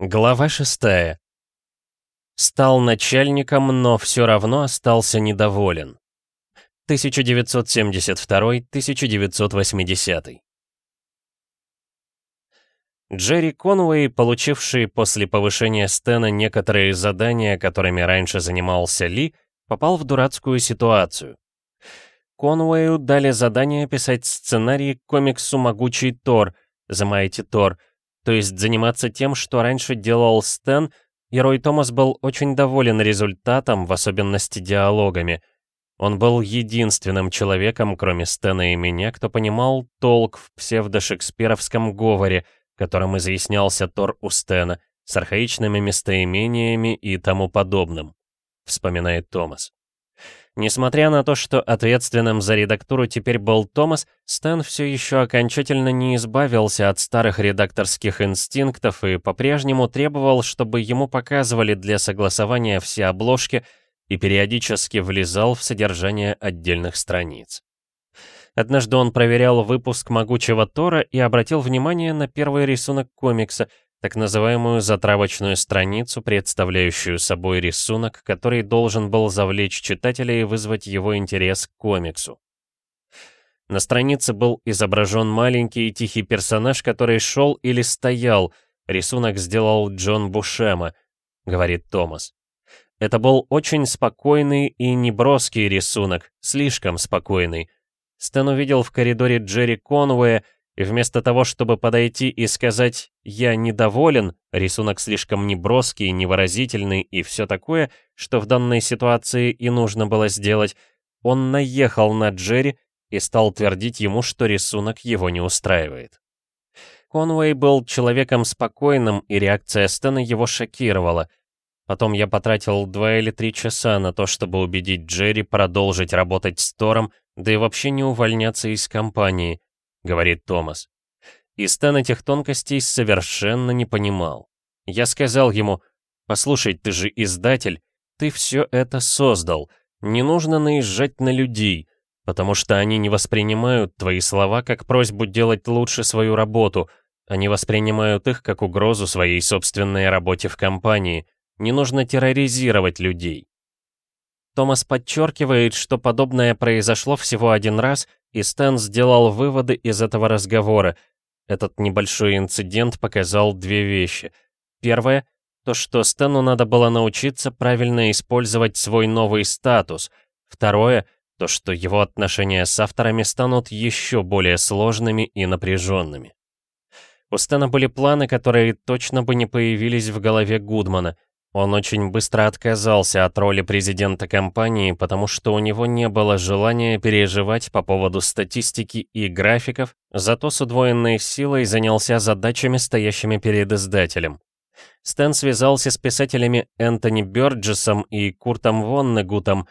Глава шестая. Стал начальником, но все равно остался недоволен. 1972-1980. Джерри Конуэй, получивший после повышения Стэна некоторые задания, которыми раньше занимался Ли, попал в дурацкую ситуацию. Конуэю дали задание писать сценарий к комиксу «Могучий Тор», «The Thor», то есть заниматься тем, что раньше делал Стэн, и Рой Томас был очень доволен результатом, в особенности диалогами. Он был единственным человеком, кроме Стэна и меня, кто понимал толк в псевдошекспировском говоре, которым изъяснялся Тор у Стэна, с архаичными местоимениями и тому подобным, вспоминает Томас. Несмотря на то, что ответственным за редактуру теперь был Томас, Стэн все еще окончательно не избавился от старых редакторских инстинктов и по-прежнему требовал, чтобы ему показывали для согласования все обложки и периодически влезал в содержание отдельных страниц. Однажды он проверял выпуск «Могучего Тора» и обратил внимание на первый рисунок комикса — так называемую затравочную страницу, представляющую собой рисунок, который должен был завлечь читателя и вызвать его интерес к комиксу. На странице был изображен маленький и тихий персонаж, который шел или стоял. Рисунок сделал Джон Бушема, говорит Томас. Это был очень спокойный и неброский рисунок, слишком спокойный. Стэн увидел в коридоре Джерри Конуэя, и вместо того, чтобы подойти и сказать «я недоволен», рисунок слишком неброский, невыразительный и все такое, что в данной ситуации и нужно было сделать, он наехал на Джерри и стал твердить ему, что рисунок его не устраивает. Конвей был человеком спокойным, и реакция Стэна его шокировала. Потом я потратил два или три часа на то, чтобы убедить Джерри продолжить работать с Тором, да и вообще не увольняться из компании. — говорит Томас. И Стэн этих тонкостей совершенно не понимал. Я сказал ему, «Послушай, ты же издатель, ты все это создал, не нужно наезжать на людей, потому что они не воспринимают твои слова как просьбу делать лучше свою работу, они воспринимают их как угрозу своей собственной работе в компании. Не нужно терроризировать людей. Томас подчеркивает, что подобное произошло всего один раз, и Стэн сделал выводы из этого разговора. Этот небольшой инцидент показал две вещи. Первое — то, что Стэну надо было научиться правильно использовать свой новый статус. Второе — то, что его отношения с авторами станут еще более сложными и напряженными. У Стэна были планы, которые точно бы не появились в голове Гудмана — он очень быстро отказался от роли президента компании, потому что у него не было желания переживать по поводу статистики и графиков, зато с удвоенной силой занялся задачами, стоящими перед издателем. Стэн связался с писателями Энтони Бёрджесом и Куртом Воннегутом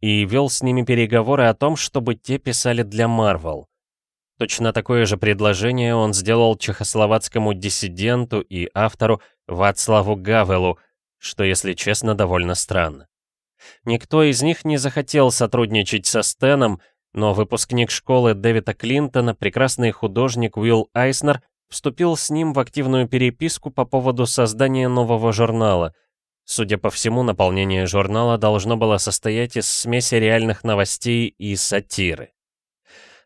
и вел с ними переговоры о том, чтобы те писали для Марвел. Точно такое же предложение он сделал чехословацкому диссиденту и автору Вацлаву Гавелу – что, если честно, довольно странно. Никто из них не захотел сотрудничать со Стэном, но выпускник школы Дэвида Клинтона, прекрасный художник Уилл Айснер, вступил с ним в активную переписку по поводу создания нового журнала. Судя по всему, наполнение журнала должно было состоять из смеси реальных новостей и сатиры.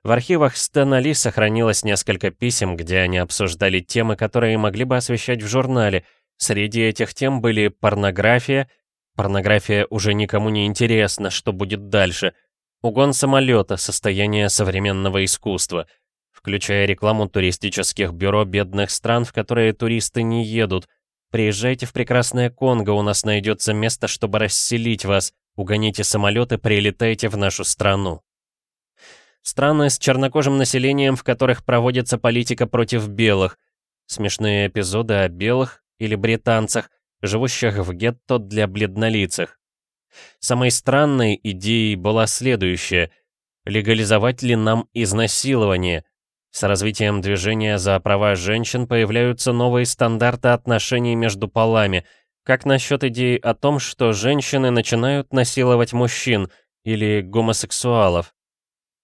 В архивах Стэна Ли сохранилось несколько писем, где они обсуждали темы, которые могли бы освещать в журнале, Среди этих тем были порнография, порнография уже никому не интересна, что будет дальше, угон самолета, состояние современного искусства, включая рекламу туристических бюро бедных стран, в которые туристы не едут. Приезжайте в прекрасное Конго, у нас найдется место, чтобы расселить вас. Угоните самолеты, прилетайте в нашу страну. Страны с чернокожим населением, в которых проводится политика против белых. Смешные эпизоды о белых, или британцах, живущих в гетто для бледнолицых. Самой странной идеей была следующая — легализовать ли нам изнасилование? С развитием движения за права женщин появляются новые стандарты отношений между полами. Как насчет идеи о том, что женщины начинают насиловать мужчин или гомосексуалов?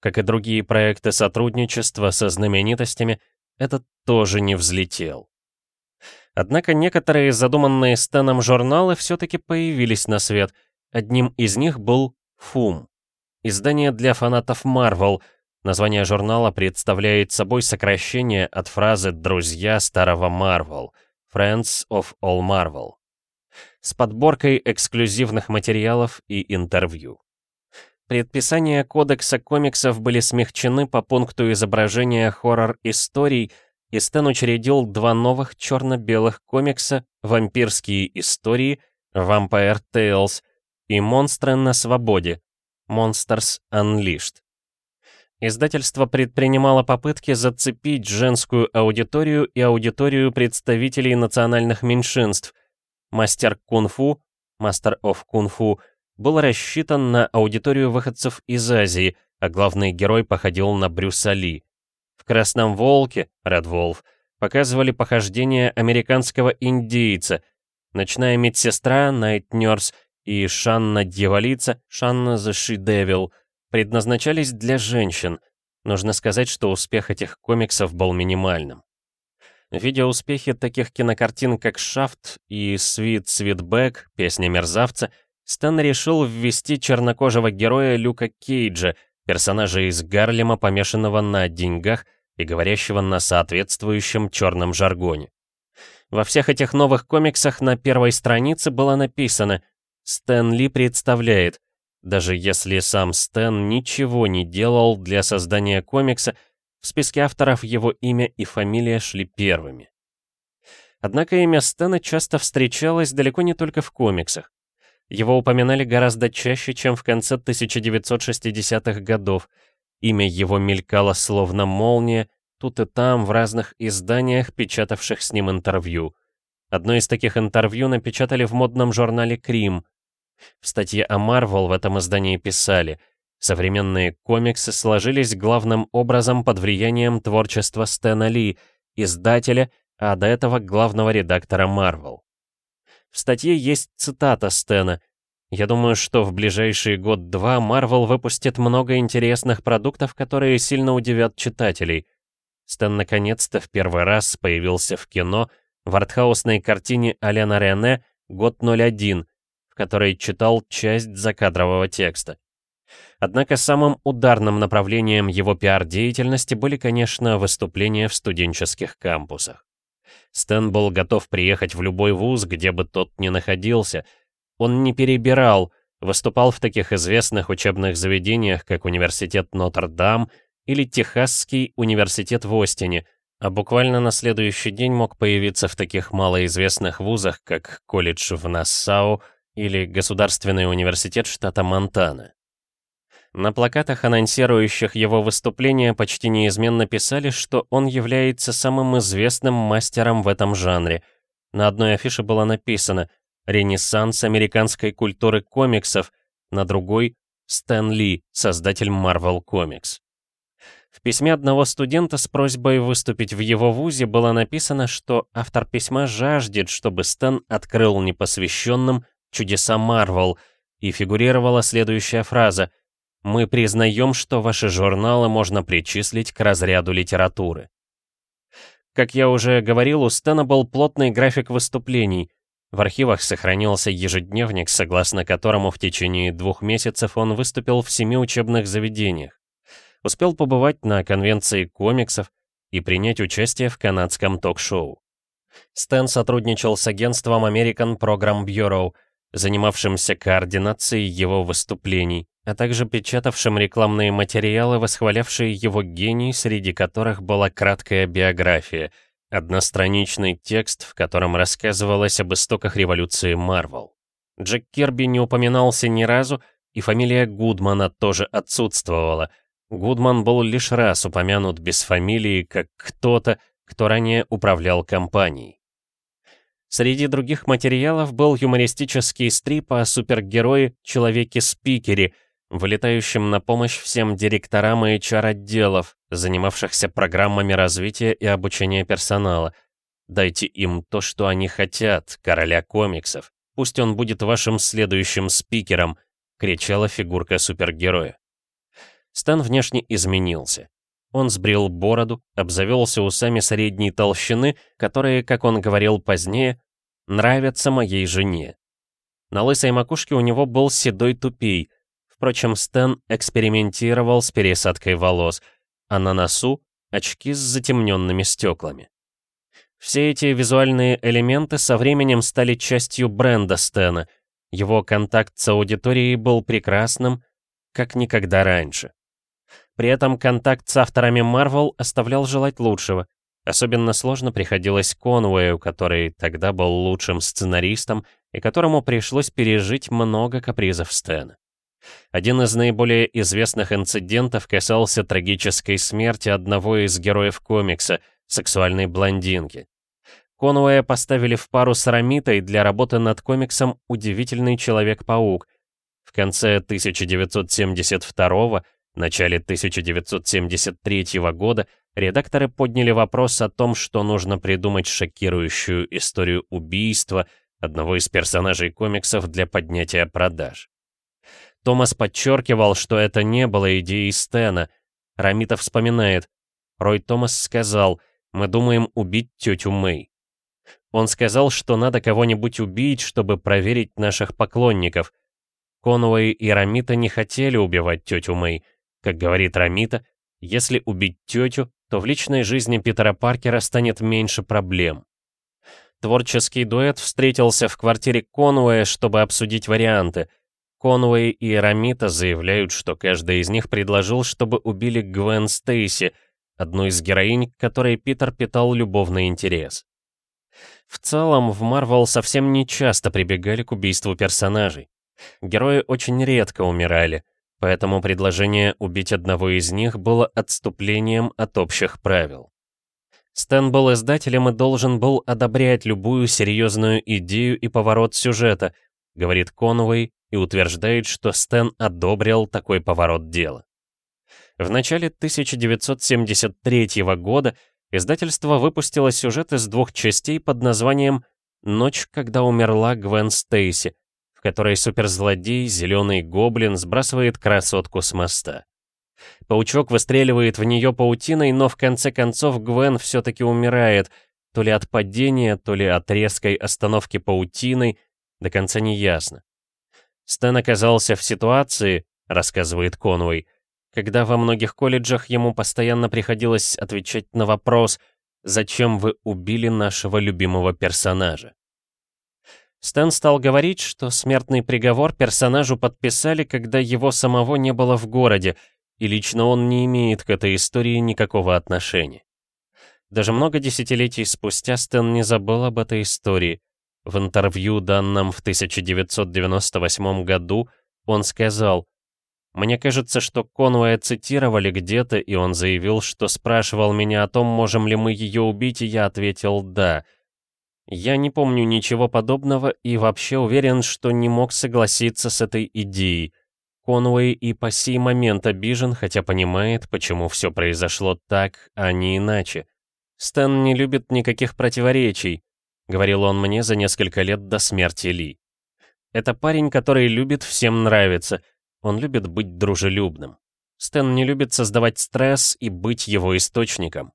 Как и другие проекты сотрудничества со знаменитостями, этот тоже не взлетел. Однако некоторые задуманные Стэном журналы все-таки появились на свет. Одним из них был «Фум». Издание для фанатов Marvel. Название журнала представляет собой сокращение от фразы «Друзья старого Marvel» Friends of All Marvel с подборкой эксклюзивных материалов и интервью. Предписания кодекса комиксов были смягчены по пункту изображения хоррор-историй, и Стэн учредил два новых черно-белых комикса «Вампирские истории» Vampire Tales и «Монстры на свободе» Monsters Unleashed. Издательство предпринимало попытки зацепить женскую аудиторию и аудиторию представителей национальных меньшинств. Мастер кунг-фу, Master of Kung-Fu, был рассчитан на аудиторию выходцев из Азии, а главный герой походил на Брюса Ли. В «Красном волке» Wolf показывали похождения американского индейца, ночная медсестра Night Nurse и Шанна-дьяволица, Шанна the She-Devil, предназначались для женщин. Нужно сказать, что успех этих комиксов был минимальным. Видя успехи таких кинокартин, как «Шафт» и «Свит Свитбэк», «Песня мерзавца», Стэн решил ввести чернокожего героя Люка Кейджа, персонажа из Гарлема, помешанного на деньгах и говорящего на соответствующем черном жаргоне. Во всех этих новых комиксах на первой странице было написано Стэн Ли представляет, даже если сам Стэн ничего не делал для создания комикса, в списке авторов его имя и фамилия шли первыми. Однако имя Стэна часто встречалось далеко не только в комиксах. Его упоминали гораздо чаще, чем в конце 1960-х годов. Имя его мелькало словно молния, тут и там, в разных изданиях, печатавших с ним интервью. Одно из таких интервью напечатали в модном журнале «Крим», в статье о Марвел в этом издании писали, современные комиксы сложились главным образом под влиянием творчества Стэна Ли, издателя, а до этого главного редактора Марвел. В статье есть цитата Стэна. «Я думаю, что в ближайший год-два Марвел выпустит много интересных продуктов, которые сильно удивят читателей». Стэн наконец-то в первый раз появился в кино в артхаусной картине Алена Рене «Год 01», который читал часть закадрового текста. Однако самым ударным направлением его пиар-деятельности были, конечно, выступления в студенческих кампусах. Стэн был готов приехать в любой вуз, где бы тот ни находился. Он не перебирал, выступал в таких известных учебных заведениях, как Университет Нотр-Дам или Техасский университет в Остине, а буквально на следующий день мог появиться в таких малоизвестных вузах, как колледж в Нассау, или Государственный университет штата Монтана. На плакатах, анонсирующих его выступления, почти неизменно писали, что он является самым известным мастером в этом жанре. На одной афише было написано «Ренессанс американской культуры комиксов», на другой «Стэн Ли, создатель Marvel Comics». В письме одного студента с просьбой выступить в его вузе было написано, что автор письма жаждет, чтобы Стэн открыл непосвященным чудеса Марвел, и фигурировала следующая фраза «Мы признаем, что ваши журналы можно причислить к разряду литературы». Как я уже говорил, у Стэна был плотный график выступлений. В архивах сохранился ежедневник, согласно которому в течение двух месяцев он выступил в семи учебных заведениях. Успел побывать на конвенции комиксов и принять участие в канадском ток-шоу. Стэн сотрудничал с агентством American Program Bureau — занимавшимся координацией его выступлений, а также печатавшим рекламные материалы, восхвалявшие его гений, среди которых была краткая биография, одностраничный текст, в котором рассказывалось об истоках революции Марвел. Джек Кирби не упоминался ни разу, и фамилия Гудмана тоже отсутствовала. Гудман был лишь раз упомянут без фамилии, как кто-то, кто ранее управлял компанией. Среди других материалов был юмористический стрип о супергерое Человеке-спикере, вылетающем на помощь всем директорам и HR-отделов, занимавшихся программами развития и обучения персонала. Дайте им то, что они хотят, короля комиксов. Пусть он будет вашим следующим спикером, кричала фигурка супергероя. Стан внешне изменился. Он сбрил бороду, обзавелся усами средней толщины, которые, как он говорил позднее, нравятся моей жене. На лысой макушке у него был седой тупей. Впрочем, Стэн экспериментировал с пересадкой волос, а на носу — очки с затемненными стеклами. Все эти визуальные элементы со временем стали частью бренда Стэна. Его контакт с аудиторией был прекрасным, как никогда раньше. При этом контакт с авторами Marvel оставлял желать лучшего. Особенно сложно приходилось Конуэю, который тогда был лучшим сценаристом и которому пришлось пережить много капризов Стэна. Один из наиболее известных инцидентов касался трагической смерти одного из героев комикса, сексуальной блондинки. Конуэя поставили в пару с Рамитой для работы над комиксом «Удивительный Человек-паук». В конце 1972 начале 1973 года редакторы подняли вопрос о том, что нужно придумать шокирующую историю убийства одного из персонажей комиксов для поднятия продаж. Томас подчеркивал, что это не было идеей Стена. Рамита вспоминает. Рой Томас сказал, мы думаем убить тетю Мэй. Он сказал, что надо кого-нибудь убить, чтобы проверить наших поклонников. Конуэй и Рамита не хотели убивать тетю Мэй. Как говорит Рамита, если убить тетю, то в личной жизни Питера Паркера станет меньше проблем. Творческий дуэт встретился в квартире Конуэя, чтобы обсудить варианты. Конуэй и Рамита заявляют, что каждый из них предложил, чтобы убили Гвен Стейси, одну из героинь, к которой Питер питал любовный интерес. В целом, в Марвел совсем не часто прибегали к убийству персонажей. Герои очень редко умирали, поэтому предложение убить одного из них было отступлением от общих правил. Стэн был издателем и должен был одобрять любую серьезную идею и поворот сюжета, говорит Конуэй и утверждает, что Стэн одобрил такой поворот дела. В начале 1973 года издательство выпустило сюжет из двух частей под названием «Ночь, когда умерла Гвен Стейси», в которой суперзлодей, зеленый гоблин, сбрасывает красотку с моста. Паучок выстреливает в нее паутиной, но в конце концов Гвен все-таки умирает, то ли от падения, то ли от резкой остановки паутиной, до конца не ясно. Стэн оказался в ситуации, рассказывает Конвой, когда во многих колледжах ему постоянно приходилось отвечать на вопрос «Зачем вы убили нашего любимого персонажа?». Стэн стал говорить, что смертный приговор персонажу подписали, когда его самого не было в городе, и лично он не имеет к этой истории никакого отношения. Даже много десятилетий спустя Стэн не забыл об этой истории. В интервью, данном в 1998 году, он сказал, «Мне кажется, что Конуэя цитировали где-то, и он заявил, что спрашивал меня о том, можем ли мы ее убить, и я ответил «да». Я не помню ничего подобного и вообще уверен, что не мог согласиться с этой идеей. Конуэй и по сей момент обижен, хотя понимает, почему все произошло так, а не иначе. Стэн не любит никаких противоречий, говорил он мне за несколько лет до смерти Ли. Это парень, который любит всем нравиться, он любит быть дружелюбным. Стэн не любит создавать стресс и быть его источником.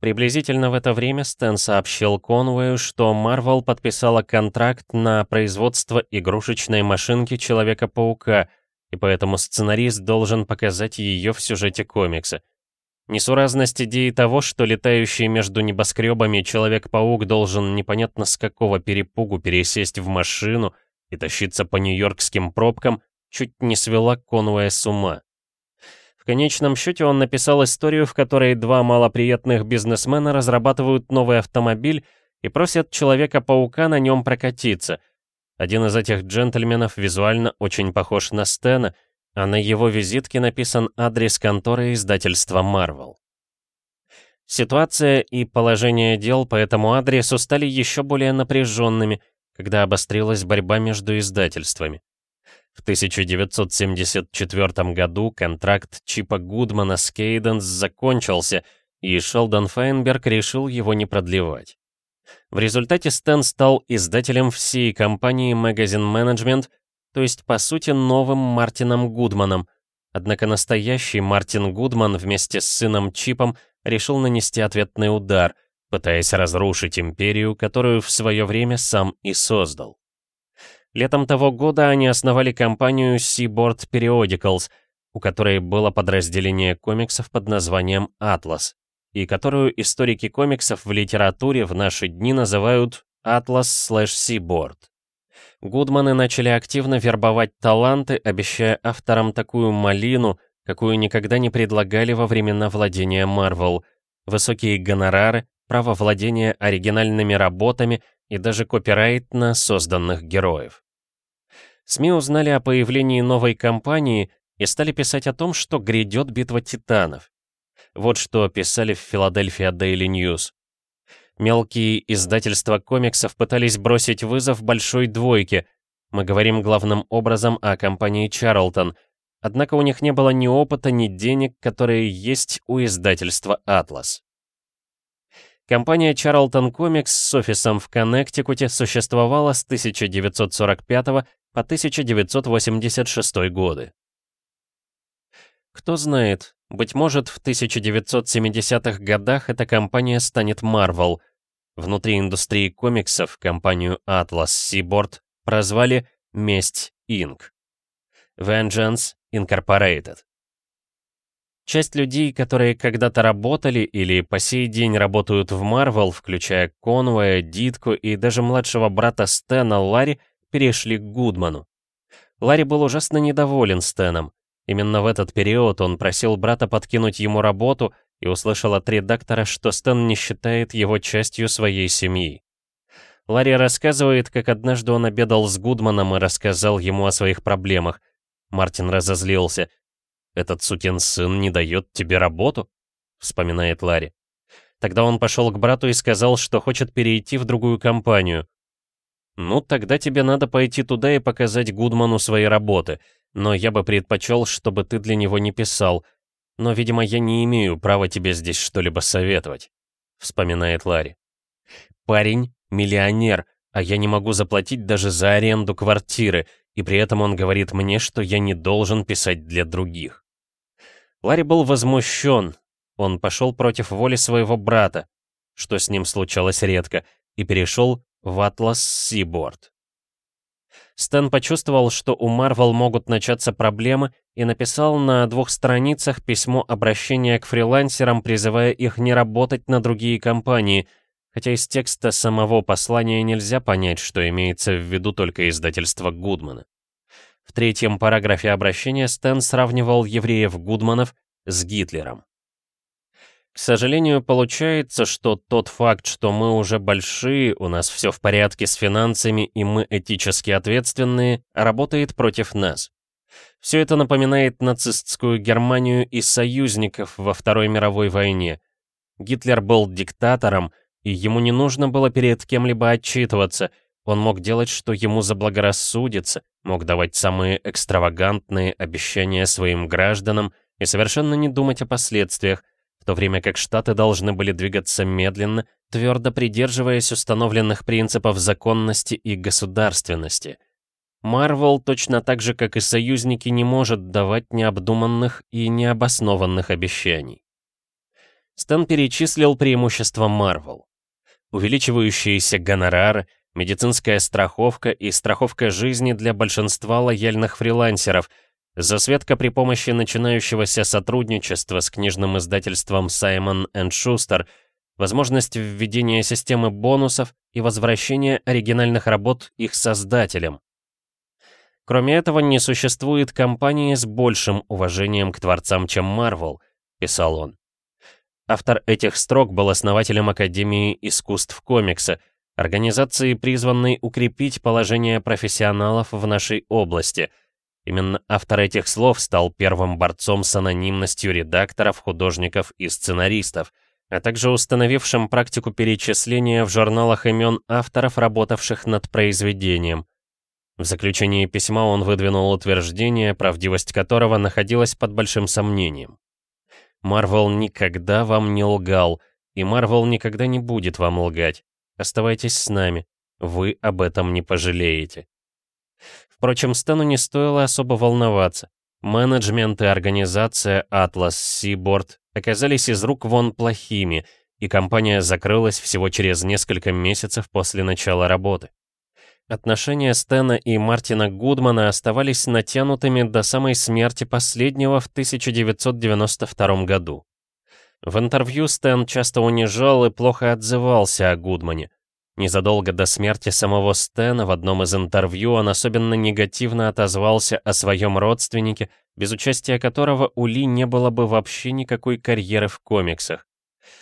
Приблизительно в это время Стэн сообщил Конвою, что Marvel подписала контракт на производство игрушечной машинки Человека-паука, и поэтому сценарист должен показать ее в сюжете комикса. Несуразность идеи того, что летающий между небоскребами Человек-паук должен непонятно с какого перепугу пересесть в машину и тащиться по нью-йоркским пробкам, чуть не свела Конвоя с ума. В конечном счете он написал историю, в которой два малоприятных бизнесмена разрабатывают новый автомобиль и просят Человека-паука на нем прокатиться. Один из этих джентльменов визуально очень похож на Стена, а на его визитке написан адрес конторы издательства Marvel. Ситуация и положение дел по этому адресу стали еще более напряженными, когда обострилась борьба между издательствами. В 1974 году контракт Чипа Гудмана с Кейденс закончился, и Шелдон Файнберг решил его не продлевать. В результате Стэн стал издателем всей компании Magazine Management, то есть, по сути, новым Мартином Гудманом, Однако настоящий Мартин Гудман вместе с сыном Чипом решил нанести ответный удар, пытаясь разрушить империю, которую в свое время сам и создал. Летом того года они основали компанию Seaboard Periodicals, у которой было подразделение комиксов под названием «Атлас», и которую историки комиксов в литературе в наши дни называют «Atlas slash Seaboard». Гудманы начали активно вербовать таланты, обещая авторам такую малину, какую никогда не предлагали во времена владения Marvel. Высокие гонорары, право владения оригинальными работами и даже копирайт на созданных героев. СМИ узнали о появлении новой компании и стали писать о том, что грядет битва титанов. Вот что писали в Филадельфия Daily News. Мелкие издательства комиксов пытались бросить вызов большой двойке. Мы говорим главным образом о компании Чарлтон. Однако у них не было ни опыта, ни денег, которые есть у издательства «Атлас». Компания Charlton Comics с офисом в Коннектикуте существовала с 1945 по 1986 годы. Кто знает, быть может, в 1970-х годах эта компания станет Marvel. Внутри индустрии комиксов компанию Atlas Seaboard прозвали «Месть Inc». Vengeance Incorporated. Часть людей, которые когда-то работали или по сей день работают в Marvel, включая Конвоя, Дитку и даже младшего брата Стэна Ларри, перешли к Гудману. Ларри был ужасно недоволен Стэном. Именно в этот период он просил брата подкинуть ему работу и услышал от редактора, что Стэн не считает его частью своей семьи. Ларри рассказывает, как однажды он обедал с Гудманом и рассказал ему о своих проблемах. Мартин разозлился. «Этот сукин сын не дает тебе работу?» — вспоминает Ларри. Тогда он пошел к брату и сказал, что хочет перейти в другую компанию. «Ну, тогда тебе надо пойти туда и показать Гудману свои работы, но я бы предпочел, чтобы ты для него не писал. Но, видимо, я не имею права тебе здесь что-либо советовать», — вспоминает Ларри. «Парень — миллионер, а я не могу заплатить даже за аренду квартиры, и при этом он говорит мне, что я не должен писать для других». Ларри был возмущен, он пошел против воли своего брата, что с ним случалось редко, и перешел в Atlas Seaboard. Стэн почувствовал, что у Марвел могут начаться проблемы, и написал на двух страницах письмо обращения к фрилансерам, призывая их не работать на другие компании, хотя из текста самого послания нельзя понять, что имеется в виду только издательство Гудмана. В третьем параграфе обращения Стэн сравнивал евреев-гудманов с Гитлером. К сожалению, получается, что тот факт, что мы уже большие, у нас все в порядке с финансами и мы этически ответственные, работает против нас. Все это напоминает нацистскую Германию и союзников во Второй мировой войне. Гитлер был диктатором, и ему не нужно было перед кем-либо отчитываться, он мог делать, что ему заблагорассудится, мог давать самые экстравагантные обещания своим гражданам и совершенно не думать о последствиях, в то время как Штаты должны были двигаться медленно, твердо придерживаясь установленных принципов законности и государственности. Марвел, точно так же, как и союзники, не может давать необдуманных и необоснованных обещаний. Стэн перечислил преимущества Марвел. Увеличивающиеся гонорары, медицинская страховка и страховка жизни для большинства лояльных фрилансеров — Засветка при помощи начинающегося сотрудничества с книжным издательством Simon Schuster, возможность введения системы бонусов и возвращения оригинальных работ их создателям. Кроме этого, не существует компании с большим уважением к творцам, чем Marvel, писал он. Автор этих строк был основателем Академии искусств комикса, организации, призванной укрепить положение профессионалов в нашей области — Именно автор этих слов стал первым борцом с анонимностью редакторов, художников и сценаристов, а также установившим практику перечисления в журналах имен авторов, работавших над произведением. В заключении письма он выдвинул утверждение, правдивость которого находилась под большим сомнением. «Марвел никогда вам не лгал, и Марвел никогда не будет вам лгать. Оставайтесь с нами, вы об этом не пожалеете». Впрочем, Стэну не стоило особо волноваться. Менеджмент и организация Atlas Seaboard оказались из рук вон плохими, и компания закрылась всего через несколько месяцев после начала работы. Отношения Стэна и Мартина Гудмана оставались натянутыми до самой смерти последнего в 1992 году. В интервью Стэн часто унижал и плохо отзывался о Гудмане. Незадолго до смерти самого Стэна в одном из интервью он особенно негативно отозвался о своем родственнике, без участия которого у Ли не было бы вообще никакой карьеры в комиксах.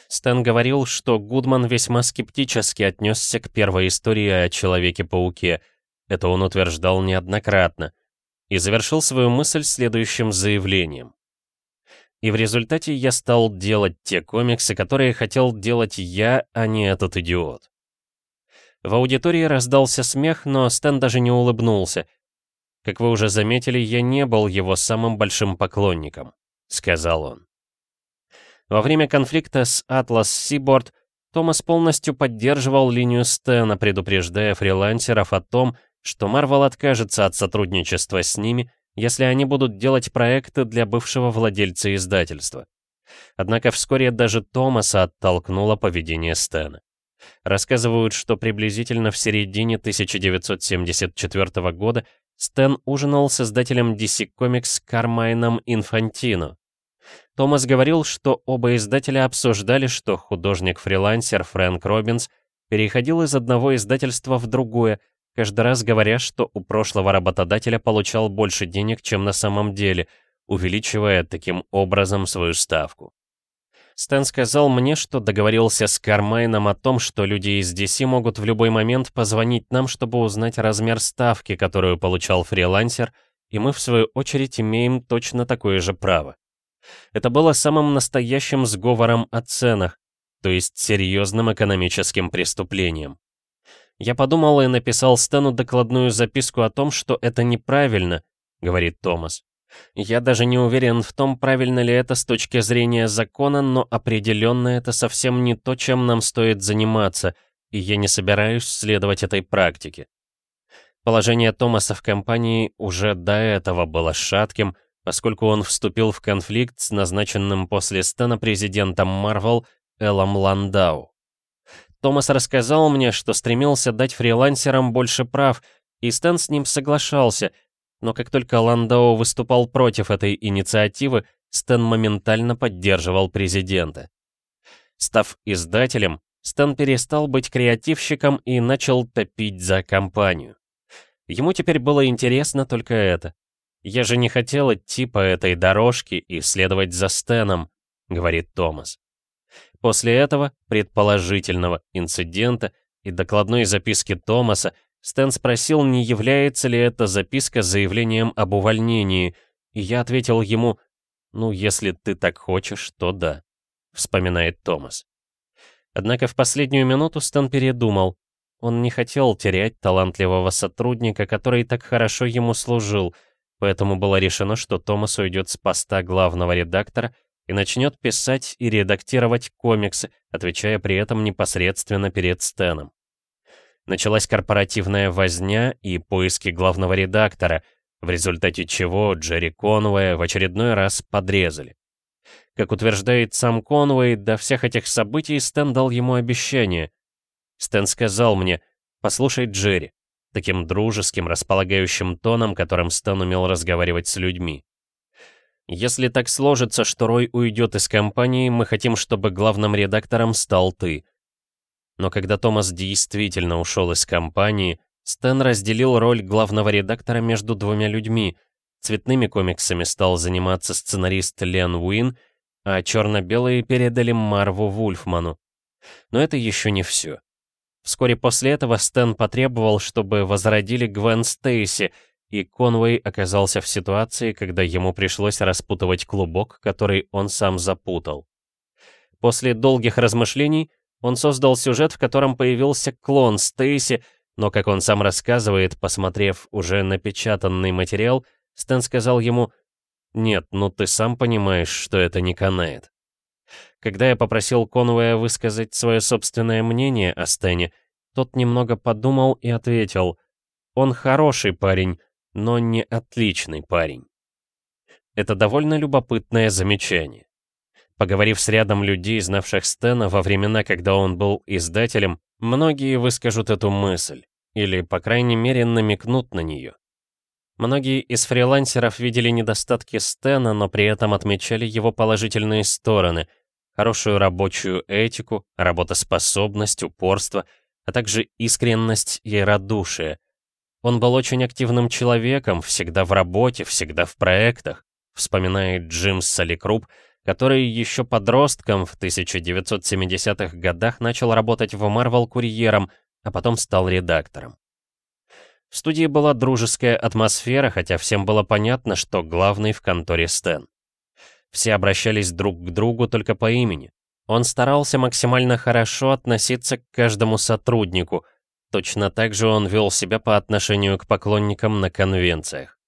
Стэн говорил, что Гудман весьма скептически отнесся к первой истории о Человеке-пауке. Это он утверждал неоднократно. И завершил свою мысль следующим заявлением. И в результате я стал делать те комиксы, которые хотел делать я, а не этот идиот. В аудитории раздался смех, но Стэн даже не улыбнулся. «Как вы уже заметили, я не был его самым большим поклонником», — сказал он. Во время конфликта с Atlas Seaboard Томас полностью поддерживал линию Стэна, предупреждая фрилансеров о том, что Марвел откажется от сотрудничества с ними, если они будут делать проекты для бывшего владельца издательства. Однако вскоре даже Томаса оттолкнуло поведение Стэна. Рассказывают, что приблизительно в середине 1974 года Стэн ужинал с издателем DC Comics Кармайном Инфантино. Томас говорил, что оба издателя обсуждали, что художник-фрилансер Фрэнк Робинс переходил из одного издательства в другое, каждый раз говоря, что у прошлого работодателя получал больше денег, чем на самом деле, увеличивая таким образом свою ставку. Стэн сказал мне, что договорился с Кармайном о том, что люди из DC могут в любой момент позвонить нам, чтобы узнать размер ставки, которую получал фрилансер, и мы, в свою очередь, имеем точно такое же право. Это было самым настоящим сговором о ценах, то есть серьезным экономическим преступлением. Я подумал и написал Стэну докладную записку о том, что это неправильно, говорит Томас. Я даже не уверен в том, правильно ли это с точки зрения закона, но определенно это совсем не то, чем нам стоит заниматься, и я не собираюсь следовать этой практике. Положение Томаса в компании уже до этого было шатким, поскольку он вступил в конфликт с назначенным после Стэна президентом Марвел Эллом Ландау. Томас рассказал мне, что стремился дать фрилансерам больше прав, и Стэн с ним соглашался, но как только Ландау выступал против этой инициативы, Стэн моментально поддерживал президента. Став издателем, Стэн перестал быть креативщиком и начал топить за компанию. Ему теперь было интересно только это. «Я же не хотел идти по этой дорожке и следовать за Стэном», — говорит Томас. После этого, предположительного инцидента и докладной записки Томаса, Стэн спросил, не является ли эта записка заявлением об увольнении, и я ответил ему, «Ну, если ты так хочешь, то да», — вспоминает Томас. Однако в последнюю минуту Стэн передумал. Он не хотел терять талантливого сотрудника, который так хорошо ему служил, поэтому было решено, что Томас уйдет с поста главного редактора и начнет писать и редактировать комиксы, отвечая при этом непосредственно перед Стэном. Началась корпоративная возня и поиски главного редактора, в результате чего Джерри Конуэя в очередной раз подрезали. Как утверждает сам Конуэй, до всех этих событий Стэн дал ему обещание. Стэн сказал мне, «Послушай, Джерри», таким дружеским, располагающим тоном, которым Стэн умел разговаривать с людьми. «Если так сложится, что Рой уйдет из компании, мы хотим, чтобы главным редактором стал ты. Но когда Томас действительно ушел из компании, Стэн разделил роль главного редактора между двумя людьми. Цветными комиксами стал заниматься сценарист Лен Уин, а черно-белые передали Марву Вульфману. Но это еще не все. Вскоре после этого Стэн потребовал, чтобы возродили Гвен Стейси, и Конвей оказался в ситуации, когда ему пришлось распутывать клубок, который он сам запутал. После долгих размышлений он создал сюжет, в котором появился клон Стейси, но, как он сам рассказывает, посмотрев уже напечатанный материал, Стэн сказал ему «Нет, ну ты сам понимаешь, что это не канает». Когда я попросил Конуэя высказать свое собственное мнение о Стэне, тот немного подумал и ответил «Он хороший парень, но не отличный парень». это довольно любопытное замечание. Поговорив с рядом людей, знавших Стэна во времена, когда он был издателем, многие выскажут эту мысль, или, по крайней мере, намекнут на нее. Многие из фрилансеров видели недостатки Стэна, но при этом отмечали его положительные стороны — хорошую рабочую этику, работоспособность, упорство, а также искренность и радушие. Он был очень активным человеком, всегда в работе, всегда в проектах, вспоминает Джим Саликруп, который еще подростком в 1970-х годах начал работать в Marvel курьером, а потом стал редактором. В студии была дружеская атмосфера, хотя всем было понятно, что главный в конторе Стэн. Все обращались друг к другу только по имени. Он старался максимально хорошо относиться к каждому сотруднику. Точно так же он вел себя по отношению к поклонникам на конвенциях.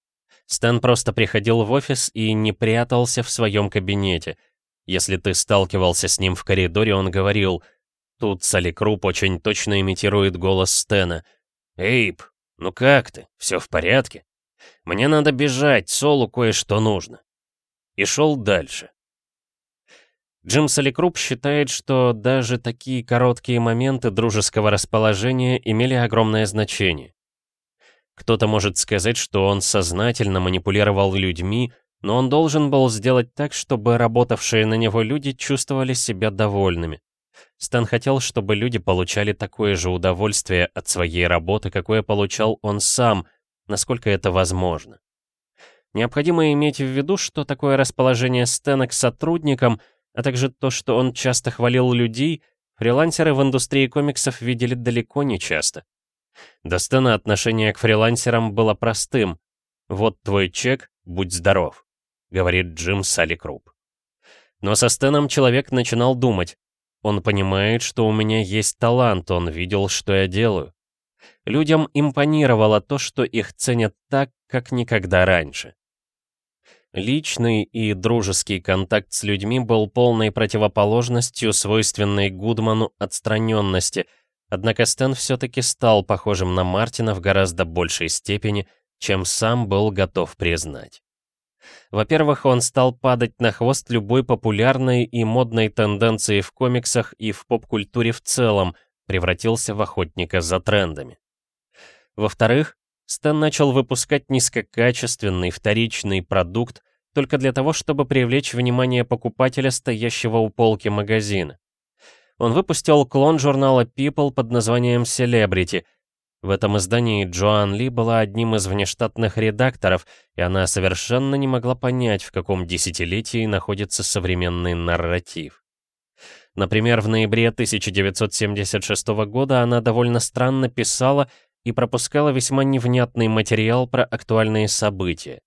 Стэн просто приходил в офис и не прятался в своем кабинете. Если ты сталкивался с ним в коридоре, он говорил, тут Салли Круп очень точно имитирует голос Стэна. «Эйб, «Ну как ты? Все в порядке? Мне надо бежать, Солу кое-что нужно». И шел дальше. Джим Соликруп считает, что даже такие короткие моменты дружеского расположения имели огромное значение. Кто-то может сказать, что он сознательно манипулировал людьми, но он должен был сделать так, чтобы работавшие на него люди чувствовали себя довольными. Стэн хотел, чтобы люди получали такое же удовольствие от своей работы, какое получал он сам, насколько это возможно. Необходимо иметь в виду, что такое расположение Стэна к сотрудникам, а также то, что он часто хвалил людей, фрилансеры в индустрии комиксов видели далеко не часто. До отношение к фрилансерам было простым. «Вот твой чек, будь здоров», — говорит Джим Салли Но со Стэном человек начинал думать, он понимает, что у меня есть талант, он видел, что я делаю. Людям импонировало то, что их ценят так, как никогда раньше. Личный и дружеский контакт с людьми был полной противоположностью свойственной Гудману отстраненности, однако Стэн все-таки стал похожим на Мартина в гораздо большей степени, чем сам был готов признать. Во-первых, он стал падать на хвост любой популярной и модной тенденции в комиксах и в поп-культуре в целом, превратился в охотника за трендами. Во-вторых, Стэн начал выпускать низкокачественный вторичный продукт только для того, чтобы привлечь внимание покупателя, стоящего у полки магазина. Он выпустил клон журнала People под названием Celebrity, в этом издании Джоан Ли была одним из внештатных редакторов, и она совершенно не могла понять, в каком десятилетии находится современный нарратив. Например, в ноябре 1976 года она довольно странно писала и пропускала весьма невнятный материал про актуальные события.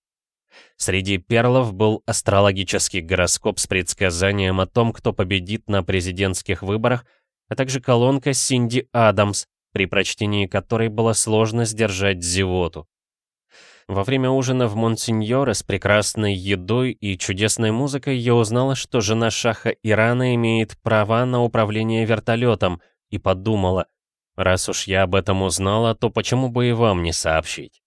Среди перлов был астрологический гороскоп с предсказанием о том, кто победит на президентских выборах, а также колонка Синди Адамс, при прочтении которой было сложно сдержать зевоту. Во время ужина в Монсеньоре с прекрасной едой и чудесной музыкой я узнала, что жена Шаха Ирана имеет права на управление вертолетом, и подумала, раз уж я об этом узнала, то почему бы и вам не сообщить?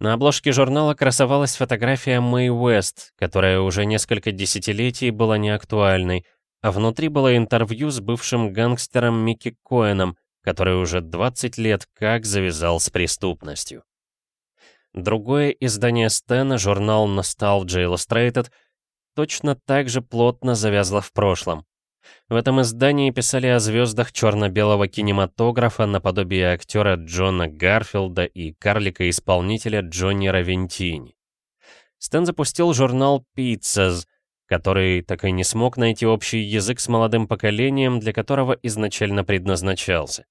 На обложке журнала красовалась фотография Мэй Уэст, которая уже несколько десятилетий была неактуальной, а внутри было интервью с бывшим гангстером Микки Коэном, который уже 20 лет как завязал с преступностью. Другое издание Стэна, журнал Nostalgia Illustrated, точно так же плотно завязло в прошлом. В этом издании писали о звездах черно-белого кинематографа наподобие актера Джона Гарфилда и карлика-исполнителя Джонни Равентини. Стэн запустил журнал Pizzas, который так и не смог найти общий язык с молодым поколением, для которого изначально предназначался.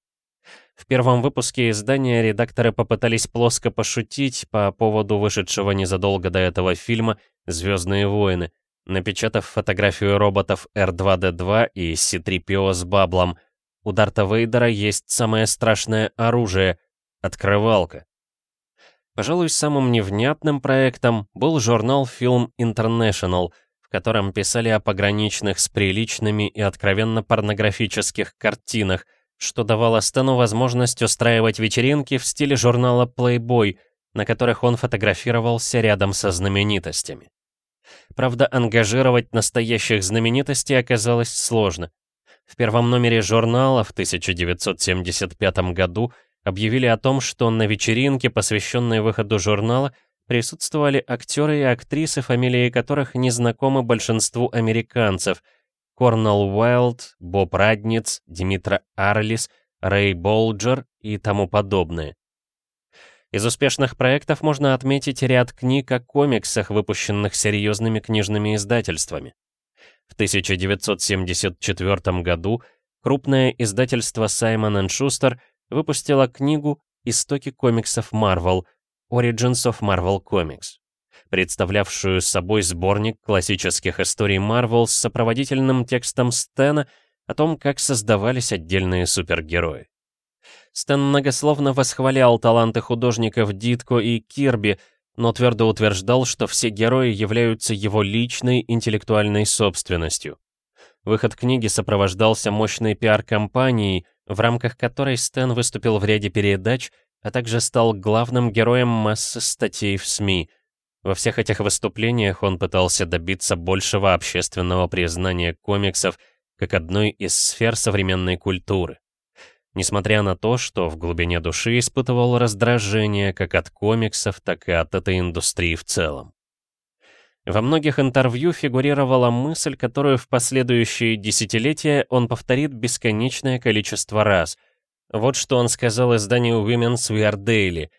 В первом выпуске издания редакторы попытались плоско пошутить по поводу вышедшего незадолго до этого фильма «Звездные войны», напечатав фотографию роботов R2-D2 и C-3PO с баблом. У Дарта Вейдера есть самое страшное оружие — открывалка. Пожалуй, самым невнятным проектом был журнал Film International, в котором писали о пограничных с приличными и откровенно порнографических картинах — что давало Стэну возможность устраивать вечеринки в стиле журнала Playboy, на которых он фотографировался рядом со знаменитостями. Правда, ангажировать настоящих знаменитостей оказалось сложно. В первом номере журнала в 1975 году объявили о том, что на вечеринке, посвященной выходу журнала, присутствовали актеры и актрисы, фамилии которых не знакомы большинству американцев — Корнелл Уайлд, Боб Радниц, Димитра Арлис, Рэй Болджер и тому подобное. Из успешных проектов можно отметить ряд книг о комиксах, выпущенных серьезными книжными издательствами. В 1974 году крупное издательство Simon Schuster выпустило книгу «Истоки комиксов Marvel» Origins of Marvel Comics представлявшую собой сборник классических историй Марвел с сопроводительным текстом Стэна о том, как создавались отдельные супергерои. Стэн многословно восхвалял таланты художников Дитко и Кирби, но твердо утверждал, что все герои являются его личной интеллектуальной собственностью. Выход книги сопровождался мощной пиар-компанией, в рамках которой Стэн выступил в ряде передач, а также стал главным героем массы статей в СМИ. Во всех этих выступлениях он пытался добиться большего общественного признания комиксов как одной из сфер современной культуры. Несмотря на то, что в глубине души испытывал раздражение как от комиксов, так и от этой индустрии в целом. Во многих интервью фигурировала мысль, которую в последующие десятилетия он повторит бесконечное количество раз. Вот что он сказал изданию Women's Wear Daily —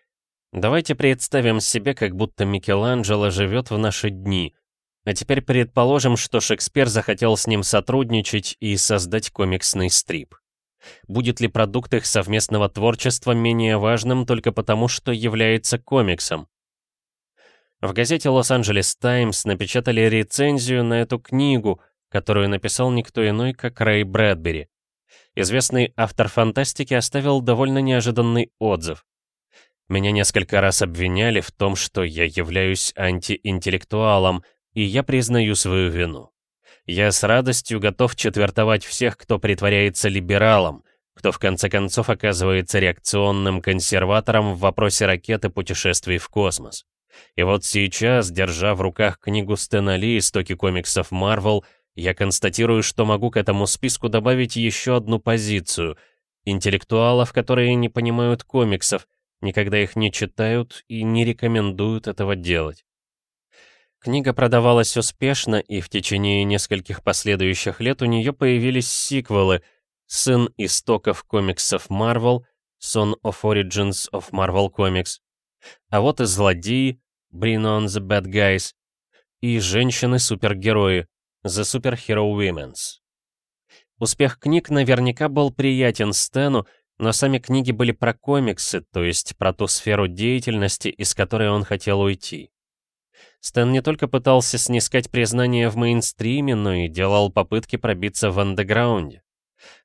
Давайте представим себе, как будто Микеланджело живет в наши дни. А теперь предположим, что Шекспир захотел с ним сотрудничать и создать комиксный стрип. Будет ли продукт их совместного творчества менее важным только потому, что является комиксом? В газете «Лос-Анджелес Таймс» напечатали рецензию на эту книгу, которую написал никто иной, как Рэй Брэдбери. Известный автор фантастики оставил довольно неожиданный отзыв. Меня несколько раз обвиняли в том, что я являюсь антиинтеллектуалом, и я признаю свою вину. Я с радостью готов четвертовать всех, кто притворяется либералом, кто в конце концов оказывается реакционным консерватором в вопросе ракеты путешествий в космос. И вот сейчас, держа в руках книгу Стэна Ли «Истоки комиксов Марвел», я констатирую, что могу к этому списку добавить еще одну позицию — интеллектуалов, которые не понимают комиксов, никогда их не читают и не рекомендуют этого делать. Книга продавалась успешно, и в течение нескольких последующих лет у нее появились сиквелы «Сын истоков комиксов Marvel», «Son of Origins of Marvel Comics», а вот и злодеи, «Bring on the Bad Guys», и «Женщины-супергерои», «The Superhero Women's». Успех книг наверняка был приятен Стэну, но сами книги были про комиксы, то есть про ту сферу деятельности, из которой он хотел уйти. Стэн не только пытался снискать признание в мейнстриме, но и делал попытки пробиться в андеграунде.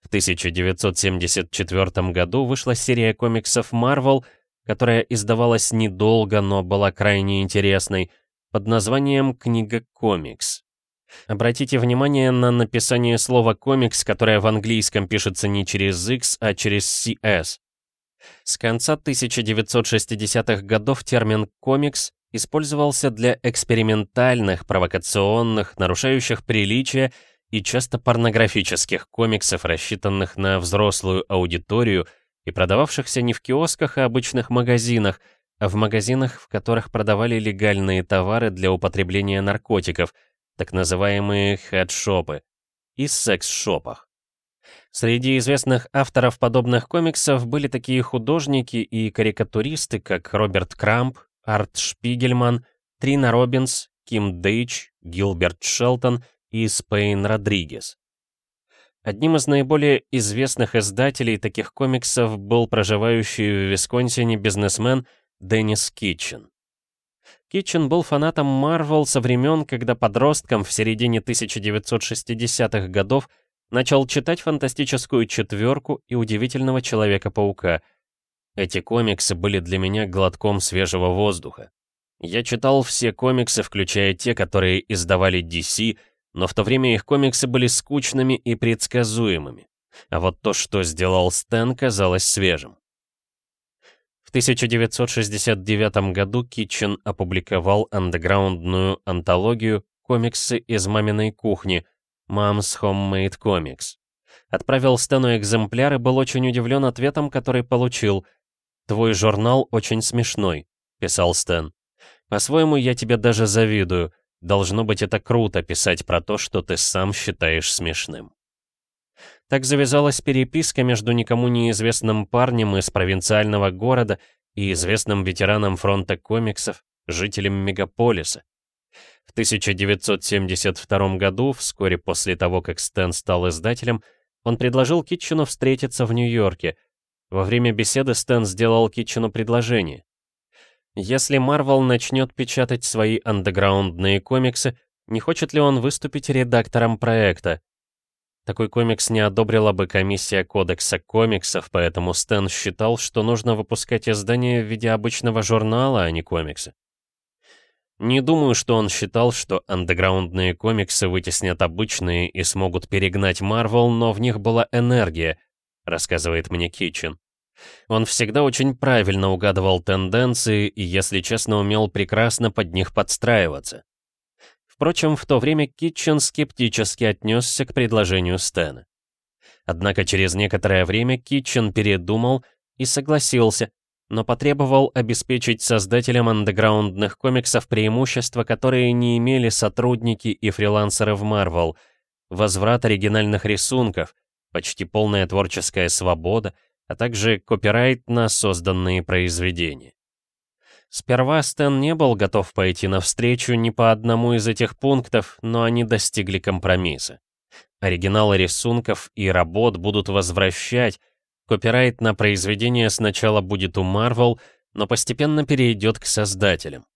В 1974 году вышла серия комиксов Marvel, которая издавалась недолго, но была крайне интересной, под названием «Книга комикс». Обратите внимание на написание слова «комикс», которое в английском пишется не через X, а через CS. С конца 1960-х годов термин «комикс» использовался для экспериментальных, провокационных, нарушающих приличия и часто порнографических комиксов, рассчитанных на взрослую аудиторию и продававшихся не в киосках и обычных магазинах, а в магазинах, в которых продавали легальные товары для употребления наркотиков – так называемые хедшопы, и секс-шопах. Среди известных авторов подобных комиксов были такие художники и карикатуристы, как Роберт Крамп, Арт Шпигельман, Трина Робинс, Ким Дейч, Гилберт Шелтон и Спейн Родригес. Одним из наиболее известных издателей таких комиксов был проживающий в Висконсине бизнесмен Деннис Китчен. Китчен был фанатом Марвел со времен, когда подростком в середине 1960-х годов начал читать фантастическую четверку и удивительного Человека-паука. Эти комиксы были для меня глотком свежего воздуха. Я читал все комиксы, включая те, которые издавали DC, но в то время их комиксы были скучными и предсказуемыми. А вот то, что сделал Стэн, казалось свежим. 1969 году Китчен опубликовал андеграундную антологию комиксы из маминой кухни Mom's Homemade Comics. Отправил Стэну экземпляр и был очень удивлен ответом, который получил. «Твой журнал очень смешной», — писал Стэн. «По-своему, я тебе даже завидую. Должно быть, это круто писать про то, что ты сам считаешь смешным». Так завязалась переписка между никому неизвестным парнем из провинциального города и известным ветераном фронта комиксов, жителем мегаполиса. В 1972 году, вскоре после того, как Стэн стал издателем, он предложил Китчену встретиться в Нью-Йорке. Во время беседы Стэн сделал Китчену предложение. Если Марвел начнет печатать свои андеграундные комиксы, не хочет ли он выступить редактором проекта? Такой комикс не одобрила бы комиссия Кодекса комиксов, поэтому Стэн считал, что нужно выпускать издание в виде обычного журнала, а не комиксы. Не думаю, что он считал, что андеграундные комиксы вытеснят обычные и смогут перегнать Марвел, но в них была энергия, рассказывает мне Китчен. Он всегда очень правильно угадывал тенденции и, если честно, умел прекрасно под них подстраиваться. Впрочем, в то время Китчен скептически отнесся к предложению Стэна. Однако через некоторое время Китчен передумал и согласился, но потребовал обеспечить создателям андеграундных комиксов преимущества, которые не имели сотрудники и фрилансеры в Marvel, возврат оригинальных рисунков, почти полная творческая свобода, а также копирайт на созданные произведения. Сперва Стэн не был готов пойти навстречу ни по одному из этих пунктов, но они достигли компромисса. Оригиналы рисунков и работ будут возвращать, копирайт на произведение сначала будет у Marvel, но постепенно перейдет к создателям.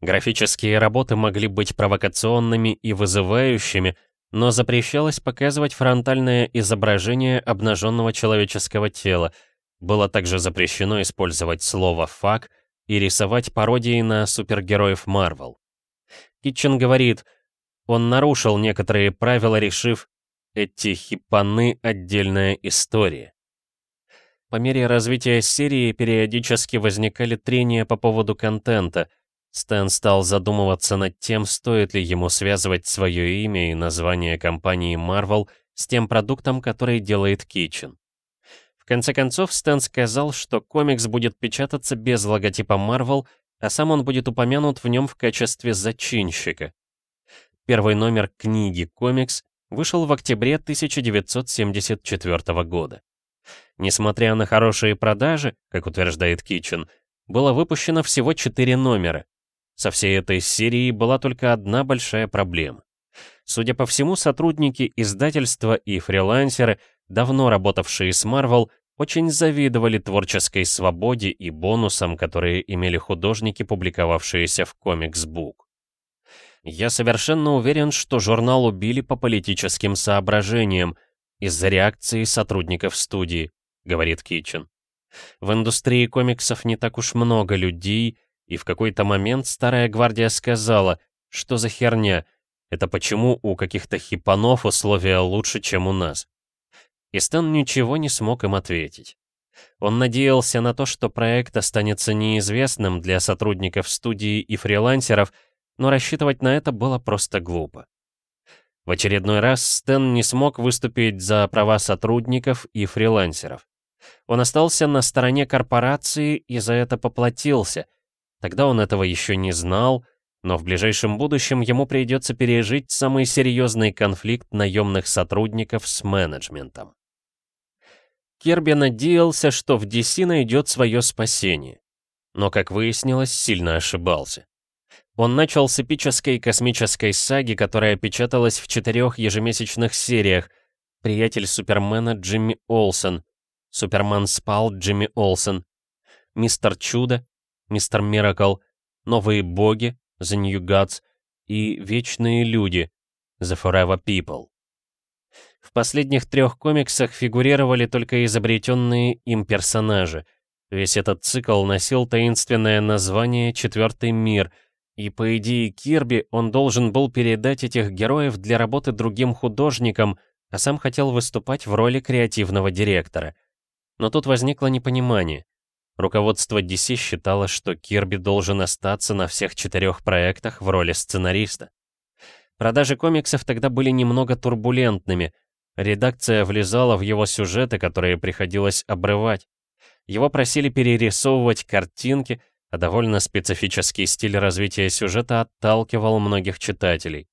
Графические работы могли быть провокационными и вызывающими, но запрещалось показывать фронтальное изображение обнаженного человеческого тела. Было также запрещено использовать слово «фак», и рисовать пародии на супергероев Марвел. Китчен говорит, он нарушил некоторые правила, решив, эти хипаны — отдельная история. По мере развития серии периодически возникали трения по поводу контента. Стэн стал задумываться над тем, стоит ли ему связывать свое имя и название компании Marvel с тем продуктом, который делает Китчен. В конце концов, Стэн сказал, что комикс будет печататься без логотипа Marvel, а сам он будет упомянут в нем в качестве зачинщика. Первый номер книги «Комикс» вышел в октябре 1974 года. Несмотря на хорошие продажи, как утверждает Китчен, было выпущено всего 4 номера. Со всей этой серии была только одна большая проблема. Судя по всему, сотрудники издательства и фрилансеры — давно работавшие с Marvel, очень завидовали творческой свободе и бонусам, которые имели художники, публиковавшиеся в Comics Я совершенно уверен, что журнал убили по политическим соображениям, из-за реакции сотрудников студии, говорит Китчен. В индустрии комиксов не так уж много людей, и в какой-то момент старая гвардия сказала, что за херня, это почему у каких-то хипанов условия лучше, чем у нас и Стэн ничего не смог им ответить. Он надеялся на то, что проект останется неизвестным для сотрудников студии и фрилансеров, но рассчитывать на это было просто глупо. В очередной раз Стэн не смог выступить за права сотрудников и фрилансеров. Он остался на стороне корпорации и за это поплатился. Тогда он этого еще не знал, но в ближайшем будущем ему придется пережить самый серьезный конфликт наемных сотрудников с менеджментом. Керби надеялся, что в DC найдет свое спасение. Но, как выяснилось, сильно ошибался. Он начал с эпической космической саги, которая печаталась в четырех ежемесячных сериях. Приятель Супермена Джимми Олсен, Супермен спал Джимми Олсен, Мистер Чудо, Мистер Миракл, Новые боги, The New Gods и Вечные люди, The Forever People. В последних трех комиксах фигурировали только изобретенные им персонажи. Весь этот цикл носил таинственное название «Четвертый мир», и по идее Кирби он должен был передать этих героев для работы другим художникам, а сам хотел выступать в роли креативного директора. Но тут возникло непонимание. Руководство DC считало, что Кирби должен остаться на всех четырех проектах в роли сценариста. Продажи комиксов тогда были немного турбулентными. Редакция влезала в его сюжеты, которые приходилось обрывать. Его просили перерисовывать картинки, а довольно специфический стиль развития сюжета отталкивал многих читателей.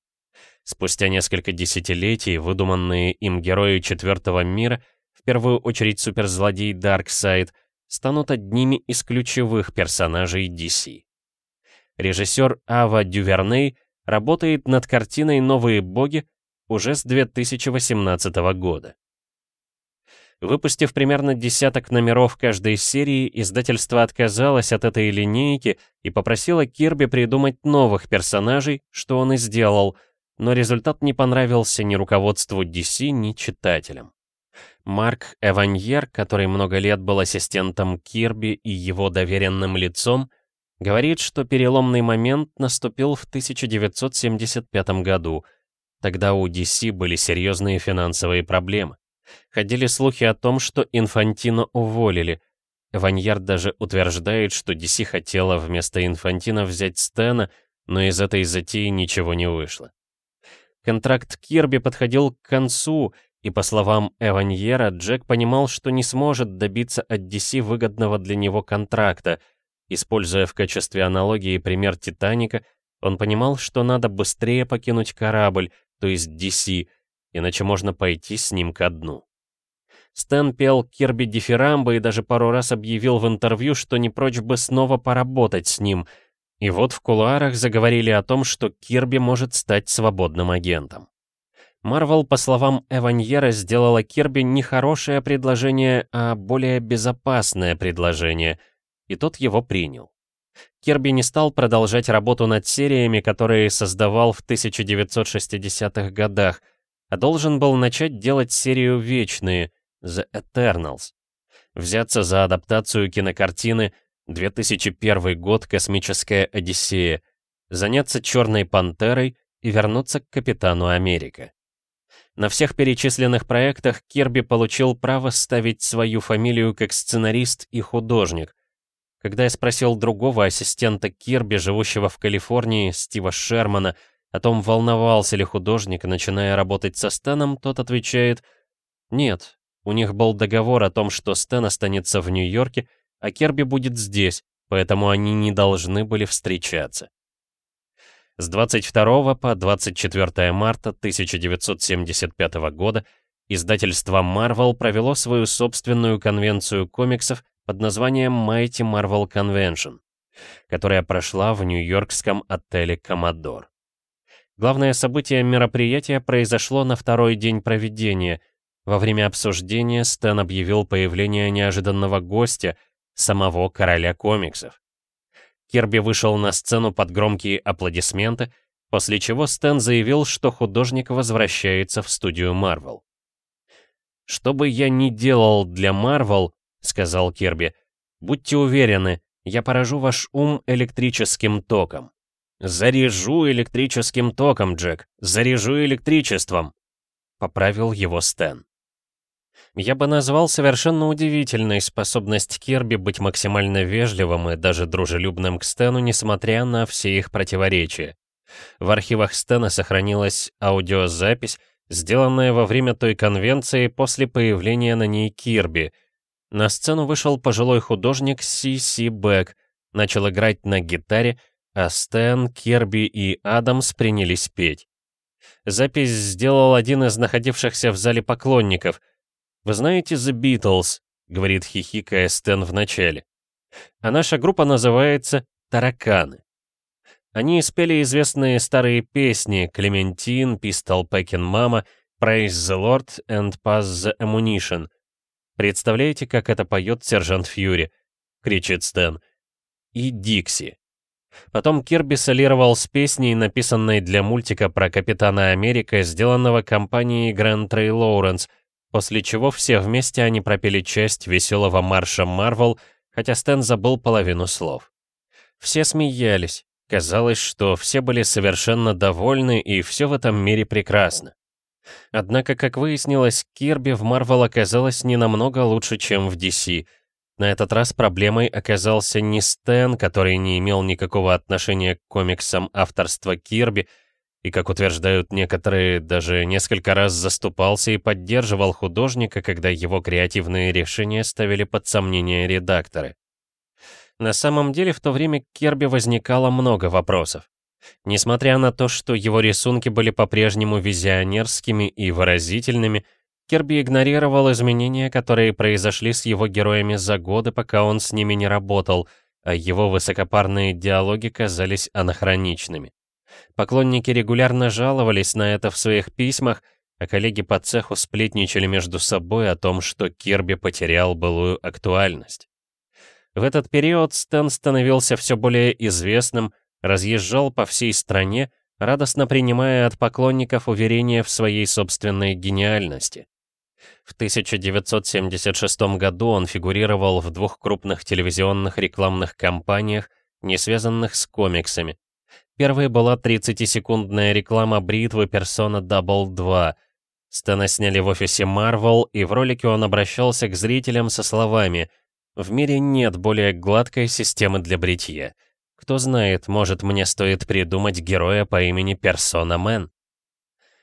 Спустя несколько десятилетий выдуманные им герои Четвертого мира, в первую очередь суперзлодей Дарксайд, станут одними из ключевых персонажей DC. Режиссер Ава Дюверней работает над картиной «Новые боги» уже с 2018 года. Выпустив примерно десяток номеров каждой серии, издательство отказалось от этой линейки и попросило Кирби придумать новых персонажей, что он и сделал, но результат не понравился ни руководству DC, ни читателям. Марк Эваньер, который много лет был ассистентом Кирби и его доверенным лицом, говорит, что переломный момент наступил в 1975 году. Тогда у DC были серьезные финансовые проблемы. Ходили слухи о том, что Инфантино уволили. Ваньяр даже утверждает, что DC хотела вместо Инфантино взять Стэна, но из этой затеи ничего не вышло. Контракт Кирби подходил к концу, и по словам Эваньера, Джек понимал, что не сможет добиться от DC выгодного для него контракта. Используя в качестве аналогии пример Титаника, он понимал, что надо быстрее покинуть корабль, то есть DC, иначе можно пойти с ним ко дну. Стэн пел Кирби дифирамбы и даже пару раз объявил в интервью, что не прочь бы снова поработать с ним. И вот в кулуарах заговорили о том, что Кирби может стать свободным агентом. Марвел, по словам Эваньера, сделала Кирби не хорошее предложение, а более безопасное предложение, и тот его принял. Кирби не стал продолжать работу над сериями, которые создавал в 1960-х годах, а должен был начать делать серию «Вечные» The Eternals. Взяться за адаптацию кинокартины 2001 год «Космическая Одиссея», заняться «Черной пантерой» и вернуться к Капитану Америка. На всех перечисленных проектах Кирби получил право ставить свою фамилию как сценарист и художник. Когда я спросил другого ассистента Кирби, живущего в Калифорнии, Стива Шермана, о том, волновался ли художник, начиная работать со Стэном, тот отвечает «Нет, у них был договор о том, что Стэн останется в Нью-Йорке, а Керби будет здесь, поэтому они не должны были встречаться». С 22 по 24 марта 1975 года издательство Marvel провело свою собственную конвенцию комиксов под названием Mighty Marvel Convention, которая прошла в нью-йоркском отеле «Коммодор». Главное событие мероприятия произошло на второй день проведения. Во время обсуждения Стэн объявил появление неожиданного гостя, самого короля комиксов. Кирби вышел на сцену под громкие аплодисменты, после чего Стэн заявил, что художник возвращается в студию Марвел. «Что бы я ни делал для Марвел», — сказал Кирби, — «будьте уверены, я поражу ваш ум электрическим током». «Заряжу электрическим током, Джек! Заряжу электричеством!» — поправил его Стэн. Я бы назвал совершенно удивительной способность Кирби быть максимально вежливым и даже дружелюбным к Стэну, несмотря на все их противоречия. В архивах Стэна сохранилась аудиозапись, сделанная во время той конвенции после появления на ней Кирби. На сцену вышел пожилой художник Си Си Бэк, начал играть на гитаре, а Стэн, Керби и Адамс принялись петь. Запись сделал один из находившихся в зале поклонников. «Вы знаете The Beatles?» — говорит хихикая Стэн в начале. «А наша группа называется «Тараканы». Они спели известные старые песни «Клементин», «Pistol Packin' Mama», «Praise the Lord» and «Pass the Ammunition». Представляете, как это поет сержант Фьюри? — кричит Стэн. И Дикси. Потом Кирби солировал с песней, написанной для мультика про Капитана Америка, сделанного компанией Grand Trey Lawrence, после чего все вместе они пропели часть веселого марша Марвел, хотя Стэн забыл половину слов. Все смеялись. Казалось, что все были совершенно довольны, и все в этом мире прекрасно. Однако, как выяснилось, Кирби в Марвел оказалось не намного лучше, чем в DC — на этот раз проблемой оказался не Стэн, который не имел никакого отношения к комиксам авторства Кирби, и, как утверждают некоторые, даже несколько раз заступался и поддерживал художника, когда его креативные решения ставили под сомнение редакторы. На самом деле в то время к Керби возникало много вопросов. Несмотря на то, что его рисунки были по-прежнему визионерскими и выразительными, Керби игнорировал изменения, которые произошли с его героями за годы, пока он с ними не работал, а его высокопарные диалоги казались анахроничными. Поклонники регулярно жаловались на это в своих письмах, а коллеги по цеху сплетничали между собой о том, что Кирби потерял былую актуальность. В этот период Стэн становился все более известным, разъезжал по всей стране, радостно принимая от поклонников уверения в своей собственной гениальности. В 1976 году он фигурировал в двух крупных телевизионных рекламных кампаниях, не связанных с комиксами. Первой была 30-секундная реклама бритвы Persona Double 2. Стэна сняли в офисе Marvel, и в ролике он обращался к зрителям со словами «В мире нет более гладкой системы для бритья. Кто знает, может, мне стоит придумать героя по имени Persona Man».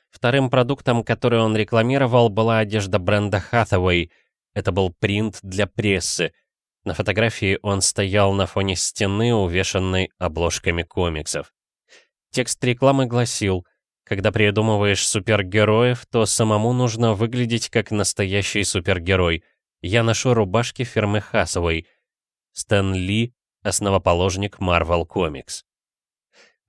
Вторым продуктом, который он рекламировал, была одежда бренда Hathaway. Это был принт для прессы. На фотографии он стоял на фоне стены, увешанной обложками комиксов. Текст рекламы гласил, когда придумываешь супергероев, то самому нужно выглядеть как настоящий супергерой. Я ношу рубашки фирмы Hathaway. Стэн Ли, основоположник Marvel Comics.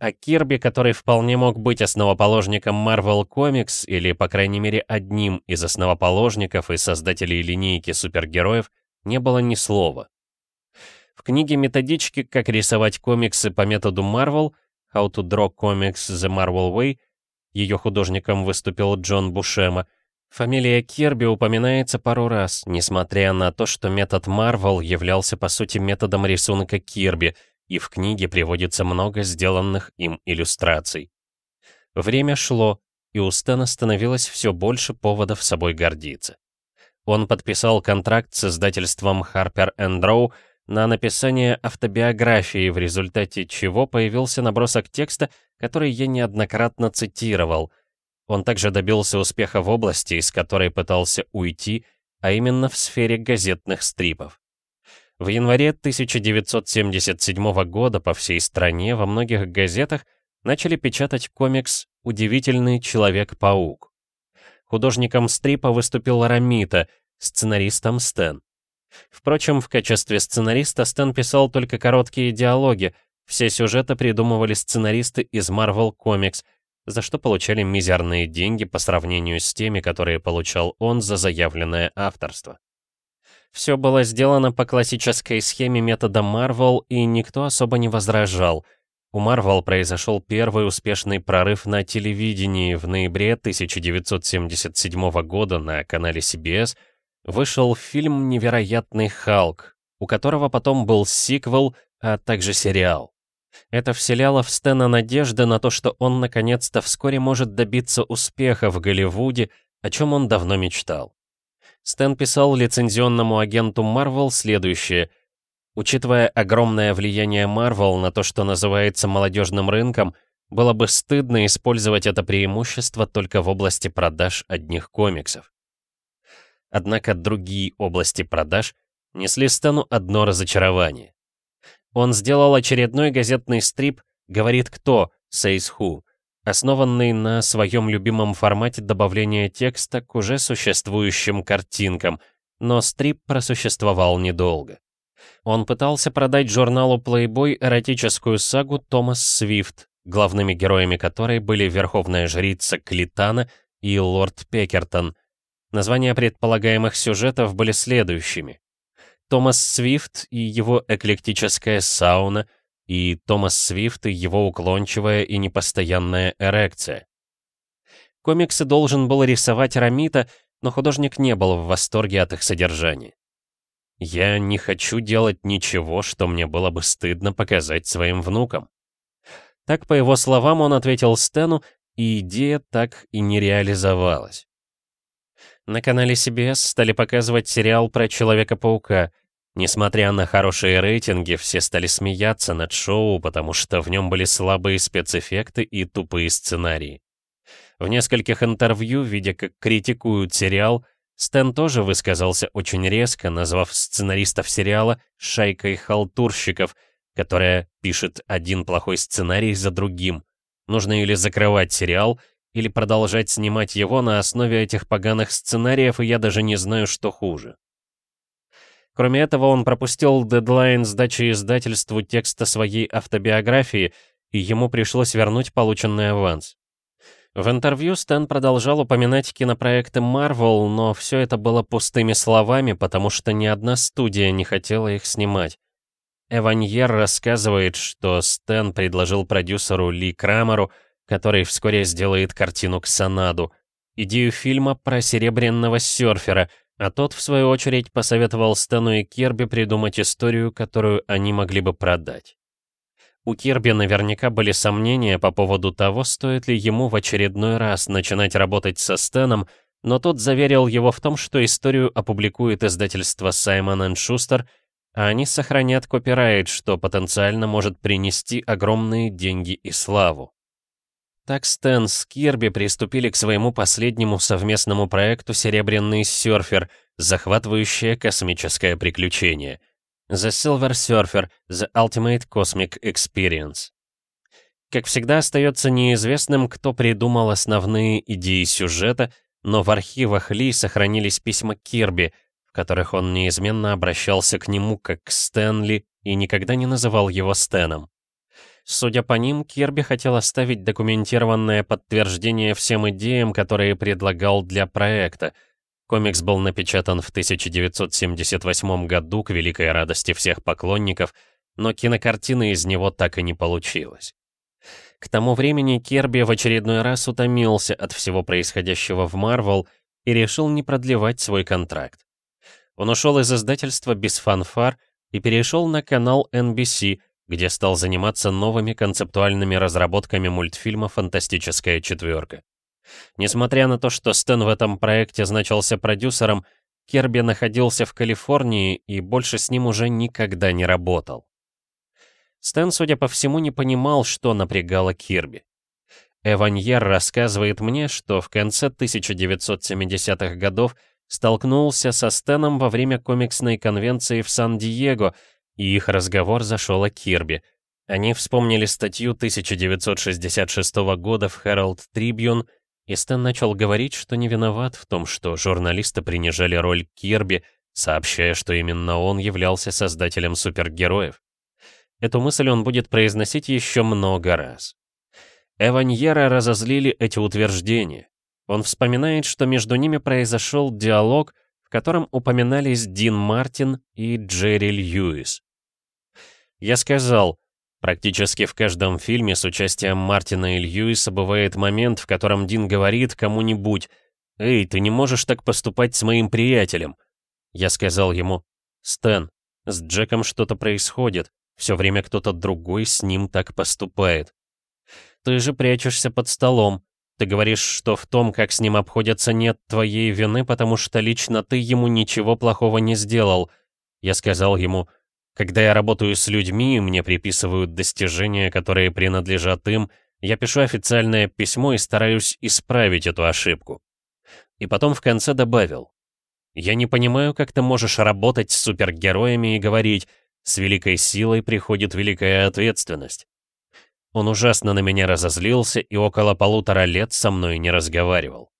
А Кирби, который вполне мог быть основоположником Marvel Comics, или, по крайней мере, одним из основоположников и создателей линейки супергероев, не было ни слова. В книге методички «Как рисовать комиксы по методу Marvel» How to Draw Comics the Marvel Way, ее художником выступил Джон Бушема, фамилия Кирби упоминается пару раз, несмотря на то, что метод Marvel являлся по сути методом рисунка Кирби — и в книге приводится много сделанных им иллюстраций. Время шло, и у Стэна становилось все больше поводов собой гордиться. Он подписал контракт с издательством Harper Row на написание автобиографии, в результате чего появился набросок текста, который я неоднократно цитировал. Он также добился успеха в области, из которой пытался уйти, а именно в сфере газетных стрипов. В январе 1977 года по всей стране во многих газетах начали печатать комикс «Удивительный Человек-паук». Художником стрипа выступил Рамита, сценаристом Стэн. Впрочем, в качестве сценариста Стэн писал только короткие диалоги, все сюжеты придумывали сценаристы из Marvel Comics, за что получали мизерные деньги по сравнению с теми, которые получал он за заявленное авторство. Все было сделано по классической схеме метода Marvel, и никто особо не возражал. У Marvel произошел первый успешный прорыв на телевидении в ноябре 1977 года на канале CBS. Вышел фильм «Невероятный Халк», у которого потом был сиквел, а также сериал. Это вселяло в Стэна надежды на то, что он наконец-то вскоре может добиться успеха в Голливуде, о чем он давно мечтал. Стэн писал лицензионному агенту Marvel следующее. Учитывая огромное влияние Marvel на то, что называется молодежным рынком, было бы стыдно использовать это преимущество только в области продаж одних комиксов. Однако другие области продаж несли Стэну одно разочарование. Он сделал очередной газетный стрип «Говорит кто?» «Says Who», основанный на своем любимом формате добавления текста к уже существующим картинкам, но стрип просуществовал недолго. Он пытался продать журналу Playboy эротическую сагу Томас Свифт, главными героями которой были Верховная Жрица Клитана и Лорд Пекертон. Названия предполагаемых сюжетов были следующими. Томас Свифт и его эклектическая сауна — и Томас Свифт и его уклончивая и непостоянная эрекция. Комиксы должен был рисовать Рамита, но художник не был в восторге от их содержания. «Я не хочу делать ничего, что мне было бы стыдно показать своим внукам». Так, по его словам, он ответил Стэну, и идея так и не реализовалась. На канале CBS стали показывать сериал про Человека-паука. Несмотря на хорошие рейтинги, все стали смеяться над шоу, потому что в нем были слабые спецэффекты и тупые сценарии. В нескольких интервью, видя как критикуют сериал, Стэн тоже высказался очень резко, назвав сценаристов сериала «шайкой халтурщиков», которая пишет один плохой сценарий за другим. Нужно или закрывать сериал, или продолжать снимать его на основе этих поганых сценариев, и я даже не знаю, что хуже. Кроме этого, он пропустил дедлайн сдачи издательству текста своей автобиографии, и ему пришлось вернуть полученный аванс. В интервью Стэн продолжал упоминать кинопроекты Marvel, но все это было пустыми словами, потому что ни одна студия не хотела их снимать. Эваньер рассказывает, что Стэн предложил продюсеру Ли Крамеру, который вскоре сделает картину к Санаду, идею фильма про серебряного серфера — а тот, в свою очередь, посоветовал Стэну и Кирби придумать историю, которую они могли бы продать. У Кирби наверняка были сомнения по поводу того, стоит ли ему в очередной раз начинать работать со Стэном, но тот заверил его в том, что историю опубликует издательство Саймон Шустер, а они сохранят копирайт, что потенциально может принести огромные деньги и славу. Так Стэн с Кирби приступили к своему последнему совместному проекту «Серебряный серфер», захватывающее космическое приключение. The Silver Surfer — The Ultimate Cosmic Experience. Как всегда, остается неизвестным, кто придумал основные идеи сюжета, но в архивах Ли сохранились письма Кирби, в которых он неизменно обращался к нему как к Стэнли и никогда не называл его Стэном. Судя по ним, Кирби хотел оставить документированное подтверждение всем идеям, которые предлагал для проекта. Комикс был напечатан в 1978 году к великой радости всех поклонников, но кинокартины из него так и не получилось. К тому времени Кирби в очередной раз утомился от всего происходящего в Марвел и решил не продлевать свой контракт. Он ушел из издательства без фанфар и перешел на канал NBC, где стал заниматься новыми концептуальными разработками мультфильма «Фантастическая четверка». Несмотря на то, что Стэн в этом проекте значился продюсером, Керби находился в Калифорнии и больше с ним уже никогда не работал. Стэн, судя по всему, не понимал, что напрягало Кирби. Эваньер рассказывает мне, что в конце 1970-х годов столкнулся со Стэном во время комиксной конвенции в Сан-Диего — и их разговор зашел о Кирби. Они вспомнили статью 1966 года в Herald Tribune, и Стэн начал говорить, что не виноват в том, что журналисты принижали роль Кирби, сообщая, что именно он являлся создателем супергероев. Эту мысль он будет произносить еще много раз. Эваньера разозлили эти утверждения. Он вспоминает, что между ними произошел диалог, котором упоминались Дин Мартин и Джерри Льюис. Я сказал, практически в каждом фильме с участием Мартина и Льюиса бывает момент, в котором Дин говорит кому-нибудь «Эй, ты не можешь так поступать с моим приятелем». Я сказал ему «Стэн, с Джеком что-то происходит, все время кто-то другой с ним так поступает». «Ты же прячешься под столом, ты говоришь, что в том, как с ним обходятся, нет твоей вины, потому что лично ты ему ничего плохого не сделал. Я сказал ему, когда я работаю с людьми, мне приписывают достижения, которые принадлежат им, я пишу официальное письмо и стараюсь исправить эту ошибку. И потом в конце добавил. Я не понимаю, как ты можешь работать с супергероями и говорить, с великой силой приходит великая ответственность. Он ужасно на меня разозлился и около полутора лет со мной не разговаривал.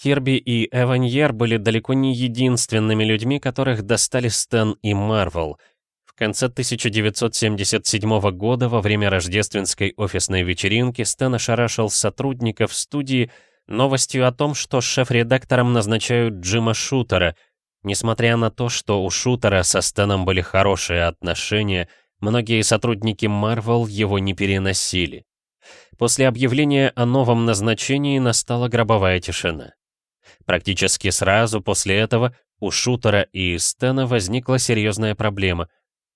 Кирби и Эваньер были далеко не единственными людьми, которых достали Стэн и Марвел. В конце 1977 года, во время рождественской офисной вечеринки, Стэн ошарашил сотрудников студии новостью о том, что шеф-редактором назначают Джима Шутера. Несмотря на то, что у Шутера со Стэном были хорошие отношения, Многие сотрудники Marvel его не переносили. После объявления о новом назначении настала гробовая тишина. Практически сразу после этого у Шутера и Стена возникла серьезная проблема.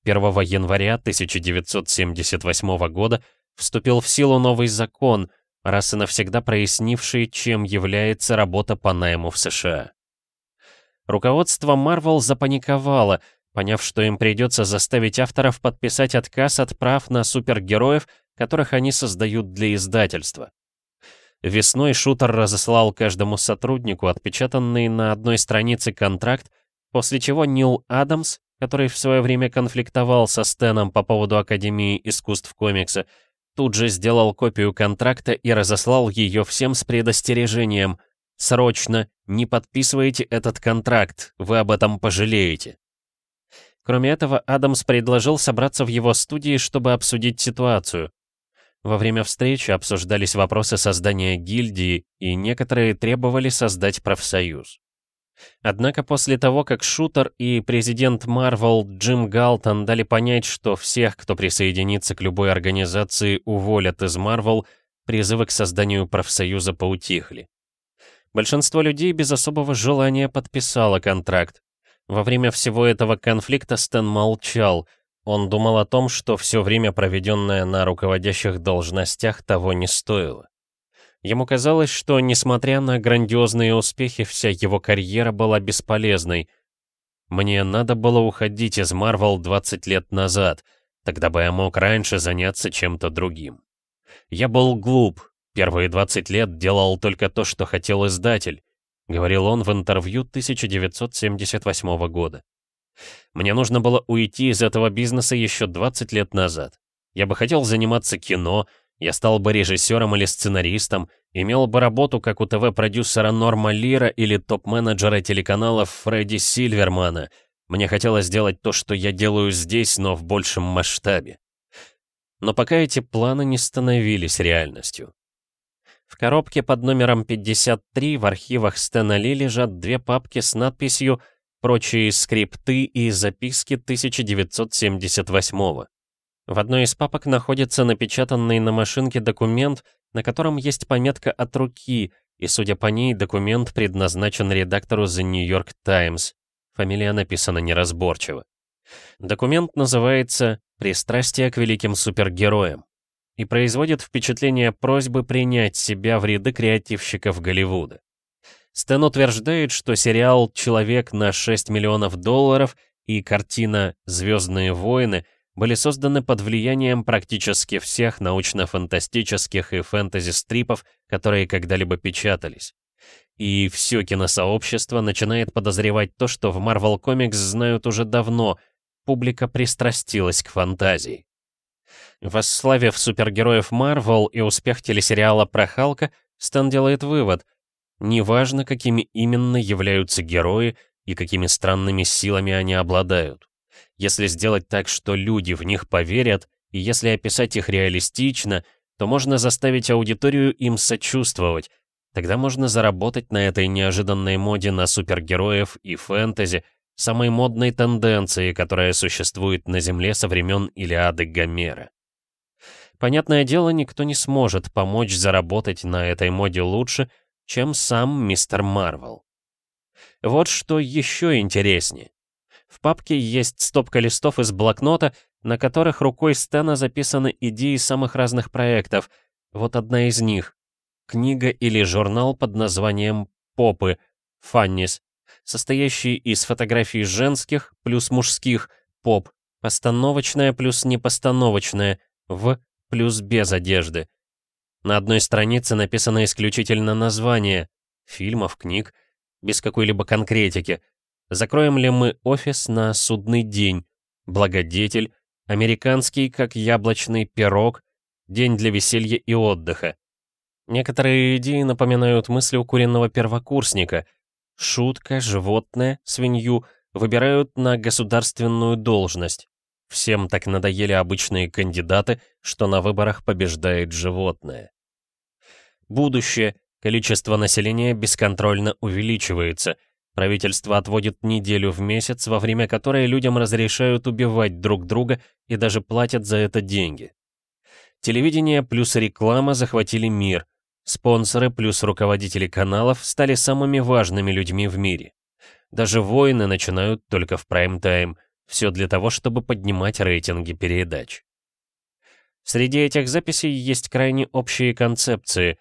1 января 1978 года вступил в силу новый закон, раз и навсегда прояснивший, чем является работа по найму в США. руководство Marvel запаниковало, поняв, что им придется заставить авторов подписать отказ от прав на супергероев, которых они создают для издательства. Весной шутер разослал каждому сотруднику отпечатанный на одной странице контракт, после чего Нил Адамс, который в свое время конфликтовал со Стэном по поводу Академии искусств комикса, тут же сделал копию контракта и разослал ее всем с предостережением «Срочно, не подписывайте этот контракт, вы об этом пожалеете». Кроме этого, Адамс предложил собраться в его студии, чтобы обсудить ситуацию. Во время встречи обсуждались вопросы создания гильдии, и некоторые требовали создать профсоюз. Однако после того, как Шутер и президент Марвел Джим Галтон дали понять, что всех, кто присоединится к любой организации, уволят из Марвел, призывы к созданию профсоюза поутихли. Большинство людей без особого желания подписало контракт. Во время всего этого конфликта Стэн молчал — он думал о том, что все время, проведенное на руководящих должностях, того не стоило. Ему казалось, что, несмотря на грандиозные успехи, вся его карьера была бесполезной. Мне надо было уходить из Марвел 20 лет назад, тогда бы я мог раньше заняться чем-то другим. Я был глуп, первые 20 лет делал только то, что хотел издатель, говорил он в интервью 1978 года. Мне нужно было уйти из этого бизнеса еще 20 лет назад. Я бы хотел заниматься кино, я стал бы режиссером или сценаристом, имел бы работу, как у ТВ-продюсера Норма Лира или топ-менеджера телеканалов Фредди Сильвермана. Мне хотелось сделать то, что я делаю здесь, но в большем масштабе. Но пока эти планы не становились реальностью. В коробке под номером 53 в архивах Стэна Ли лежат две папки с надписью прочие скрипты и записки 1978 -го. В одной из папок находится напечатанный на машинке документ, на котором есть пометка от руки, и, судя по ней, документ предназначен редактору The New York Times. Фамилия написана неразборчиво. Документ называется «Пристрастие к великим супергероям» и производит впечатление просьбы принять себя в ряды креативщиков Голливуда. Стэн утверждает, что сериал «Человек на 6 миллионов долларов» и картина «Звездные войны» были созданы под влиянием практически всех научно-фантастических и фэнтези-стрипов, которые когда-либо печатались. И все киносообщество начинает подозревать то, что в Marvel Comics знают уже давно, публика пристрастилась к фантазии. Восславив супергероев Marvel и успех телесериала про Халка, Стэн делает вывод, Неважно, какими именно являются герои и какими странными силами они обладают. Если сделать так, что люди в них поверят, и если описать их реалистично, то можно заставить аудиторию им сочувствовать. Тогда можно заработать на этой неожиданной моде на супергероев и фэнтези, самой модной тенденции, которая существует на Земле со времен Илиады Гомера. Понятное дело, никто не сможет помочь заработать на этой моде лучше, чем сам мистер Марвел. Вот что еще интереснее. В папке есть стопка листов из блокнота, на которых рукой Стэна записаны идеи самых разных проектов. Вот одна из них. Книга или журнал под названием «Попы» «Фаннис», состоящий из фотографий женских плюс мужских «Поп», постановочная плюс непостановочная «В» плюс без одежды. На одной странице написано исключительно название фильмов, книг, без какой-либо конкретики. Закроем ли мы офис на судный день, благодетель, американский, как яблочный пирог, день для веселья и отдыха. Некоторые идеи напоминают мысли укуренного первокурсника. Шутка, животное, свинью выбирают на государственную должность. Всем так надоели обычные кандидаты, что на выборах побеждает животное. Будущее. Количество населения бесконтрольно увеличивается. Правительство отводит неделю в месяц, во время которой людям разрешают убивать друг друга и даже платят за это деньги. Телевидение плюс реклама захватили мир. Спонсоры плюс руководители каналов стали самыми важными людьми в мире. Даже войны начинают только в прайм-тайм. Все для того, чтобы поднимать рейтинги передач. Среди этих записей есть крайне общие концепции,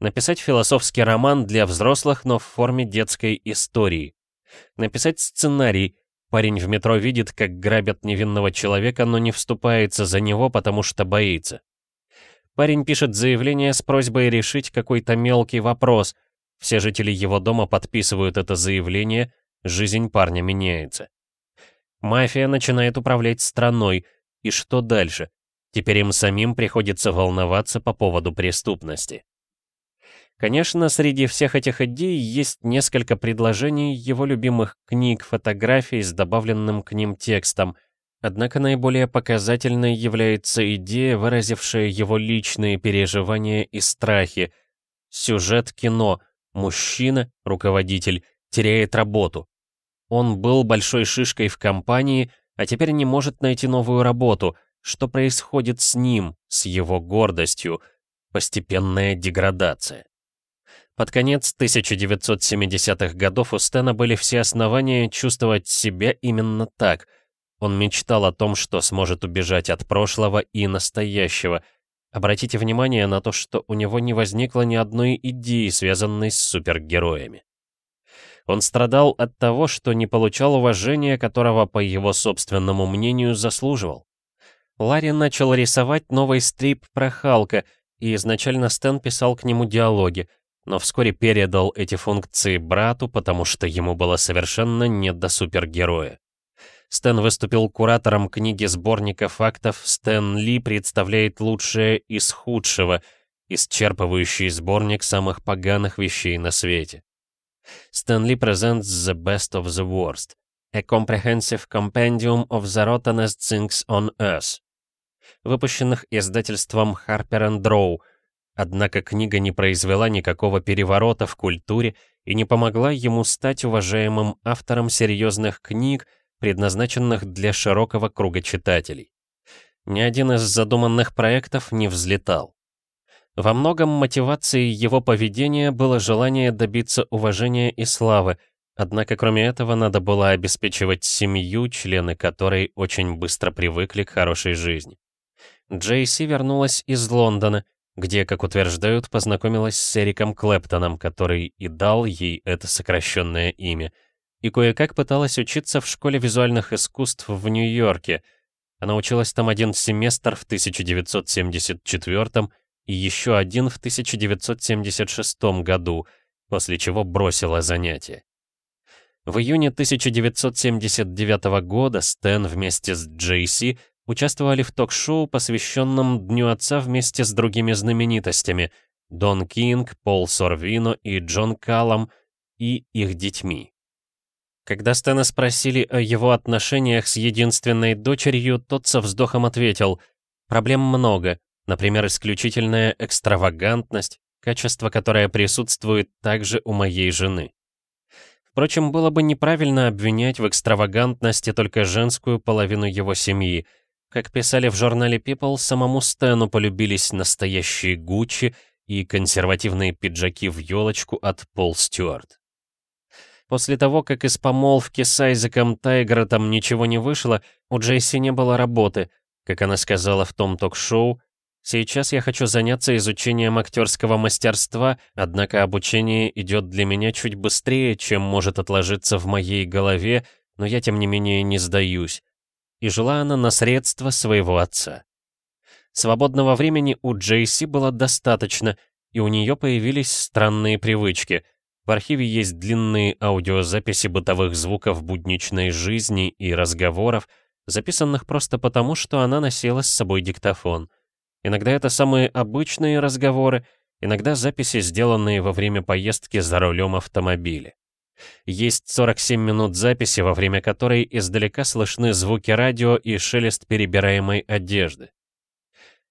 Написать философский роман для взрослых, но в форме детской истории. Написать сценарий. Парень в метро видит, как грабят невинного человека, но не вступается за него, потому что боится. Парень пишет заявление с просьбой решить какой-то мелкий вопрос. Все жители его дома подписывают это заявление, жизнь парня меняется. Мафия начинает управлять страной, и что дальше? Теперь им самим приходится волноваться по поводу преступности. Конечно, среди всех этих идей есть несколько предложений его любимых книг, фотографий с добавленным к ним текстом, однако наиболее показательной является идея, выразившая его личные переживания и страхи. Сюжет кино «Мужчина, руководитель, теряет работу». Он был большой шишкой в компании, а теперь не может найти новую работу. Что происходит с ним, с его гордостью? Постепенная деградация. Под конец 1970-х годов у Стэна были все основания чувствовать себя именно так. Он мечтал о том, что сможет убежать от прошлого и настоящего. Обратите внимание на то, что у него не возникло ни одной идеи, связанной с супергероями. Он страдал от того, что не получал уважения, которого, по его собственному мнению, заслуживал. Ларри начал рисовать новый стрип про Халка, и изначально Стэн писал к нему диалоги — но вскоре передал эти функции брату, потому что ему было совершенно не до супергероя. Стэн выступил куратором книги сборника фактов «Стэн Ли представляет лучшее из худшего», исчерпывающий сборник самых поганых вещей на свете. Стэн Ли presents the best of the worst, a comprehensive compendium of the rottenest things on earth, выпущенных издательством Harper Row — Однако книга не произвела никакого переворота в культуре и не помогла ему стать уважаемым автором серьезных книг, предназначенных для широкого круга читателей. Ни один из задуманных проектов не взлетал. Во многом мотивацией его поведения было желание добиться уважения и славы, однако кроме этого надо было обеспечивать семью, члены которой очень быстро привыкли к хорошей жизни. Джейси вернулась из Лондона, где, как утверждают, познакомилась с Эриком Клэптоном, который и дал ей это сокращенное имя, и кое-как пыталась учиться в школе визуальных искусств в Нью-Йорке. Она училась там один семестр в 1974 и еще один в 1976 году, после чего бросила занятия. В июне 1979 года Стэн вместе с Джейси участвовали в ток-шоу, посвященном Дню Отца вместе с другими знаменитостями Дон Кинг, Пол Сорвино и Джон Каллам и их детьми. Когда Стэна спросили о его отношениях с единственной дочерью, тот со вздохом ответил, «Проблем много, например, исключительная экстравагантность, качество, которое присутствует также у моей жены». Впрочем, было бы неправильно обвинять в экстравагантности только женскую половину его семьи — как писали в журнале People, самому Стэну полюбились настоящие Гуччи и консервативные пиджаки в елочку от Пол Стюарт. После того, как из помолвки с Айзеком Тайгротом ничего не вышло, у Джейси не было работы. Как она сказала в том ток-шоу, «Сейчас я хочу заняться изучением актерского мастерства, однако обучение идет для меня чуть быстрее, чем может отложиться в моей голове, но я тем не менее не сдаюсь и жила она на средства своего отца. Свободного времени у Джейси было достаточно, и у нее появились странные привычки. В архиве есть длинные аудиозаписи бытовых звуков будничной жизни и разговоров, записанных просто потому, что она носила с собой диктофон. Иногда это самые обычные разговоры, иногда записи, сделанные во время поездки за рулем автомобиля. Есть 47 минут записи, во время которой издалека слышны звуки радио и шелест перебираемой одежды.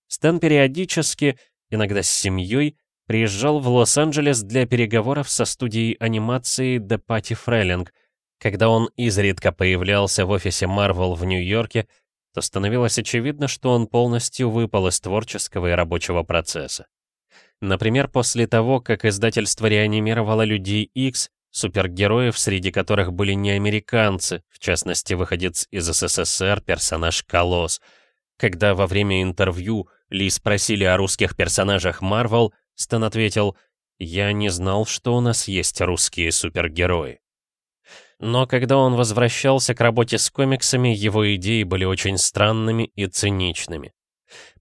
Стэн периодически, иногда с семьей, приезжал в Лос-Анджелес для переговоров со студией анимации The Patty Freling. Когда он изредка появлялся в офисе Marvel в Нью-Йорке, то становилось очевидно, что он полностью выпал из творческого и рабочего процесса. Например, после того, как издательство реанимировало Людей X, Супергероев, среди которых были не американцы, в частности, выходец из СССР, персонаж Колосс. Когда во время интервью Ли спросили о русских персонажах Марвел, Стэн ответил «Я не знал, что у нас есть русские супергерои». Но когда он возвращался к работе с комиксами, его идеи были очень странными и циничными.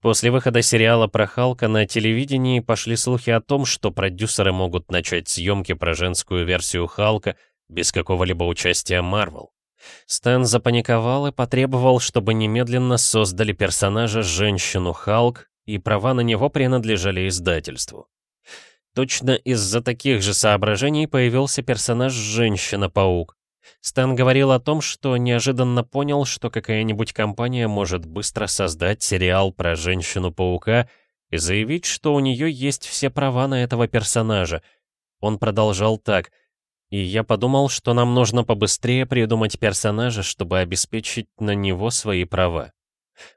После выхода сериала про Халка на телевидении пошли слухи о том, что продюсеры могут начать съемки про женскую версию Халка без какого-либо участия Марвел. Стэн запаниковал и потребовал, чтобы немедленно создали персонажа женщину Халк, и права на него принадлежали издательству. Точно из-за таких же соображений появился персонаж Женщина-паук. Стэн говорил о том, что неожиданно понял, что какая-нибудь компания может быстро создать сериал про Женщину-паука и заявить, что у нее есть все права на этого персонажа. Он продолжал так — и я подумал, что нам нужно побыстрее придумать персонажа, чтобы обеспечить на него свои права.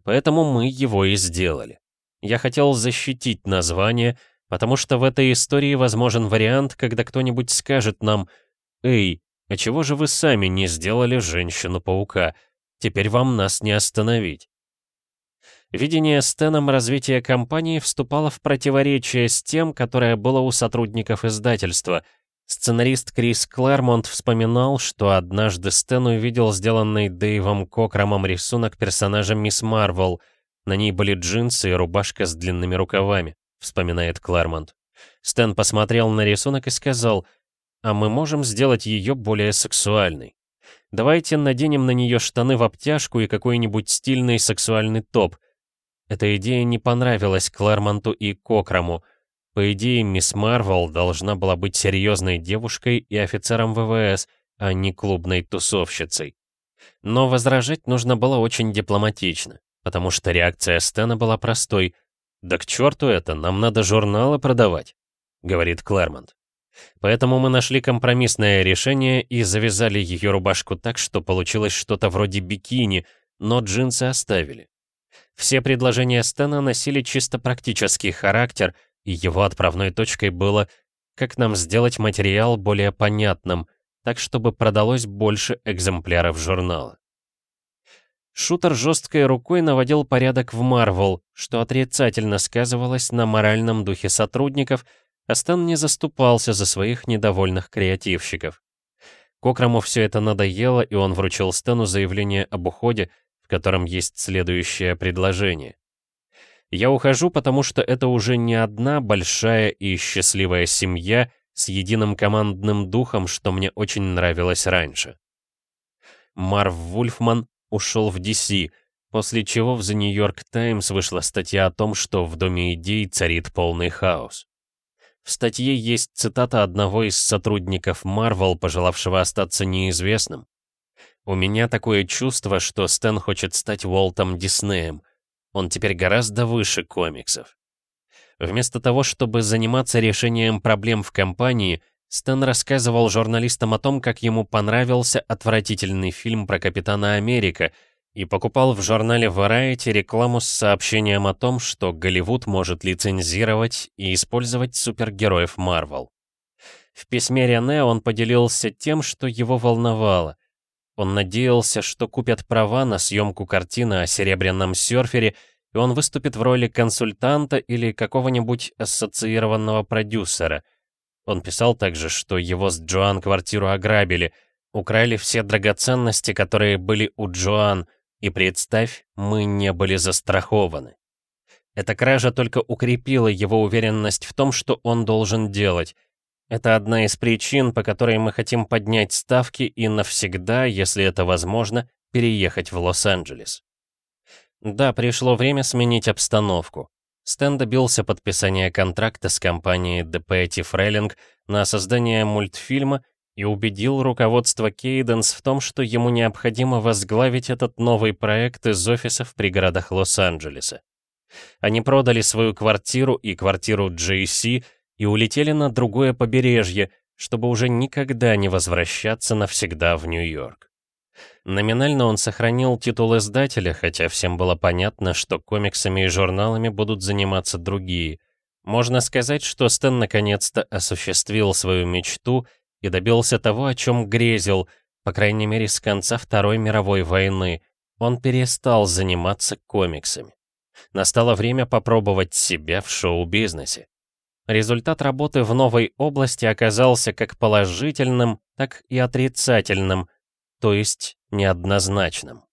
Поэтому мы его и сделали. Я хотел защитить название, потому что в этой истории возможен вариант, когда кто-нибудь скажет нам «Эй, а чего же вы сами не сделали Женщину-паука? Теперь вам нас не остановить». Видение Стэном развития компании вступало в противоречие с тем, которое было у сотрудников издательства — Сценарист Крис Клэрмонт вспоминал, что однажды Стэн увидел сделанный Дэйвом Кокрамом рисунок персонажа Мисс Марвел. На ней были джинсы и рубашка с длинными рукавами, вспоминает Клэрмонт. Стэн посмотрел на рисунок и сказал, «А мы можем сделать ее более сексуальной. Давайте наденем на нее штаны в обтяжку и какой-нибудь стильный сексуальный топ». Эта идея не понравилась Клэрмонту и Кокраму, по идее, мисс Марвел должна была быть серьезной девушкой и офицером ВВС, а не клубной тусовщицей. Но возражать нужно было очень дипломатично, потому что реакция Стэна была простой. «Да к черту это, нам надо журналы продавать», — говорит Клэрмонт. Поэтому мы нашли компромиссное решение и завязали ее рубашку так, что получилось что-то вроде бикини, но джинсы оставили. Все предложения Стэна носили чисто практический характер — и его отправной точкой было, как нам сделать материал более понятным, так чтобы продалось больше экземпляров журнала. Шутер жесткой рукой наводил порядок в Марвел, что отрицательно сказывалось на моральном духе сотрудников, а Стэн не заступался за своих недовольных креативщиков. Кокраму все это надоело, и он вручил Стэну заявление об уходе, в котором есть следующее предложение. Я ухожу, потому что это уже не одна большая и счастливая семья с единым командным духом, что мне очень нравилось раньше. Марв Вульфман ушел в DC, после чего в The New York Times вышла статья о том, что в Доме идей царит полный хаос. В статье есть цитата одного из сотрудников Marvel, пожелавшего остаться неизвестным. «У меня такое чувство, что Стэн хочет стать Уолтом Диснеем. Он теперь гораздо выше комиксов. Вместо того, чтобы заниматься решением проблем в компании, Стэн рассказывал журналистам о том, как ему понравился отвратительный фильм про Капитана Америка и покупал в журнале Variety рекламу с сообщением о том, что Голливуд может лицензировать и использовать супергероев Марвел. В письме Рене он поделился тем, что его волновало. Он надеялся, что купят права на съемку картины о серебряном серфере, и он выступит в роли консультанта или какого-нибудь ассоциированного продюсера. Он писал также, что его с Джоан квартиру ограбили, украли все драгоценности, которые были у Джоан, и представь, мы не были застрахованы. Эта кража только укрепила его уверенность в том, что он должен делать — это одна из причин, по которой мы хотим поднять ставки и навсегда, если это возможно, переехать в Лос-Анджелес. Да, пришло время сменить обстановку. Стэн добился подписания контракта с компанией Petty Freling на создание мультфильма и убедил руководство Кейденс в том, что ему необходимо возглавить этот новый проект из офиса в пригородах Лос-Анджелеса. Они продали свою квартиру и квартиру JC и улетели на другое побережье, чтобы уже никогда не возвращаться навсегда в Нью-Йорк. Номинально он сохранил титул издателя, хотя всем было понятно, что комиксами и журналами будут заниматься другие. Можно сказать, что Стэн наконец-то осуществил свою мечту и добился того, о чем грезил, по крайней мере, с конца Второй мировой войны. Он перестал заниматься комиксами. Настало время попробовать себя в шоу-бизнесе. результат работы в новой области оказался как положительным, так и отрицательным, то есть неоднозначным.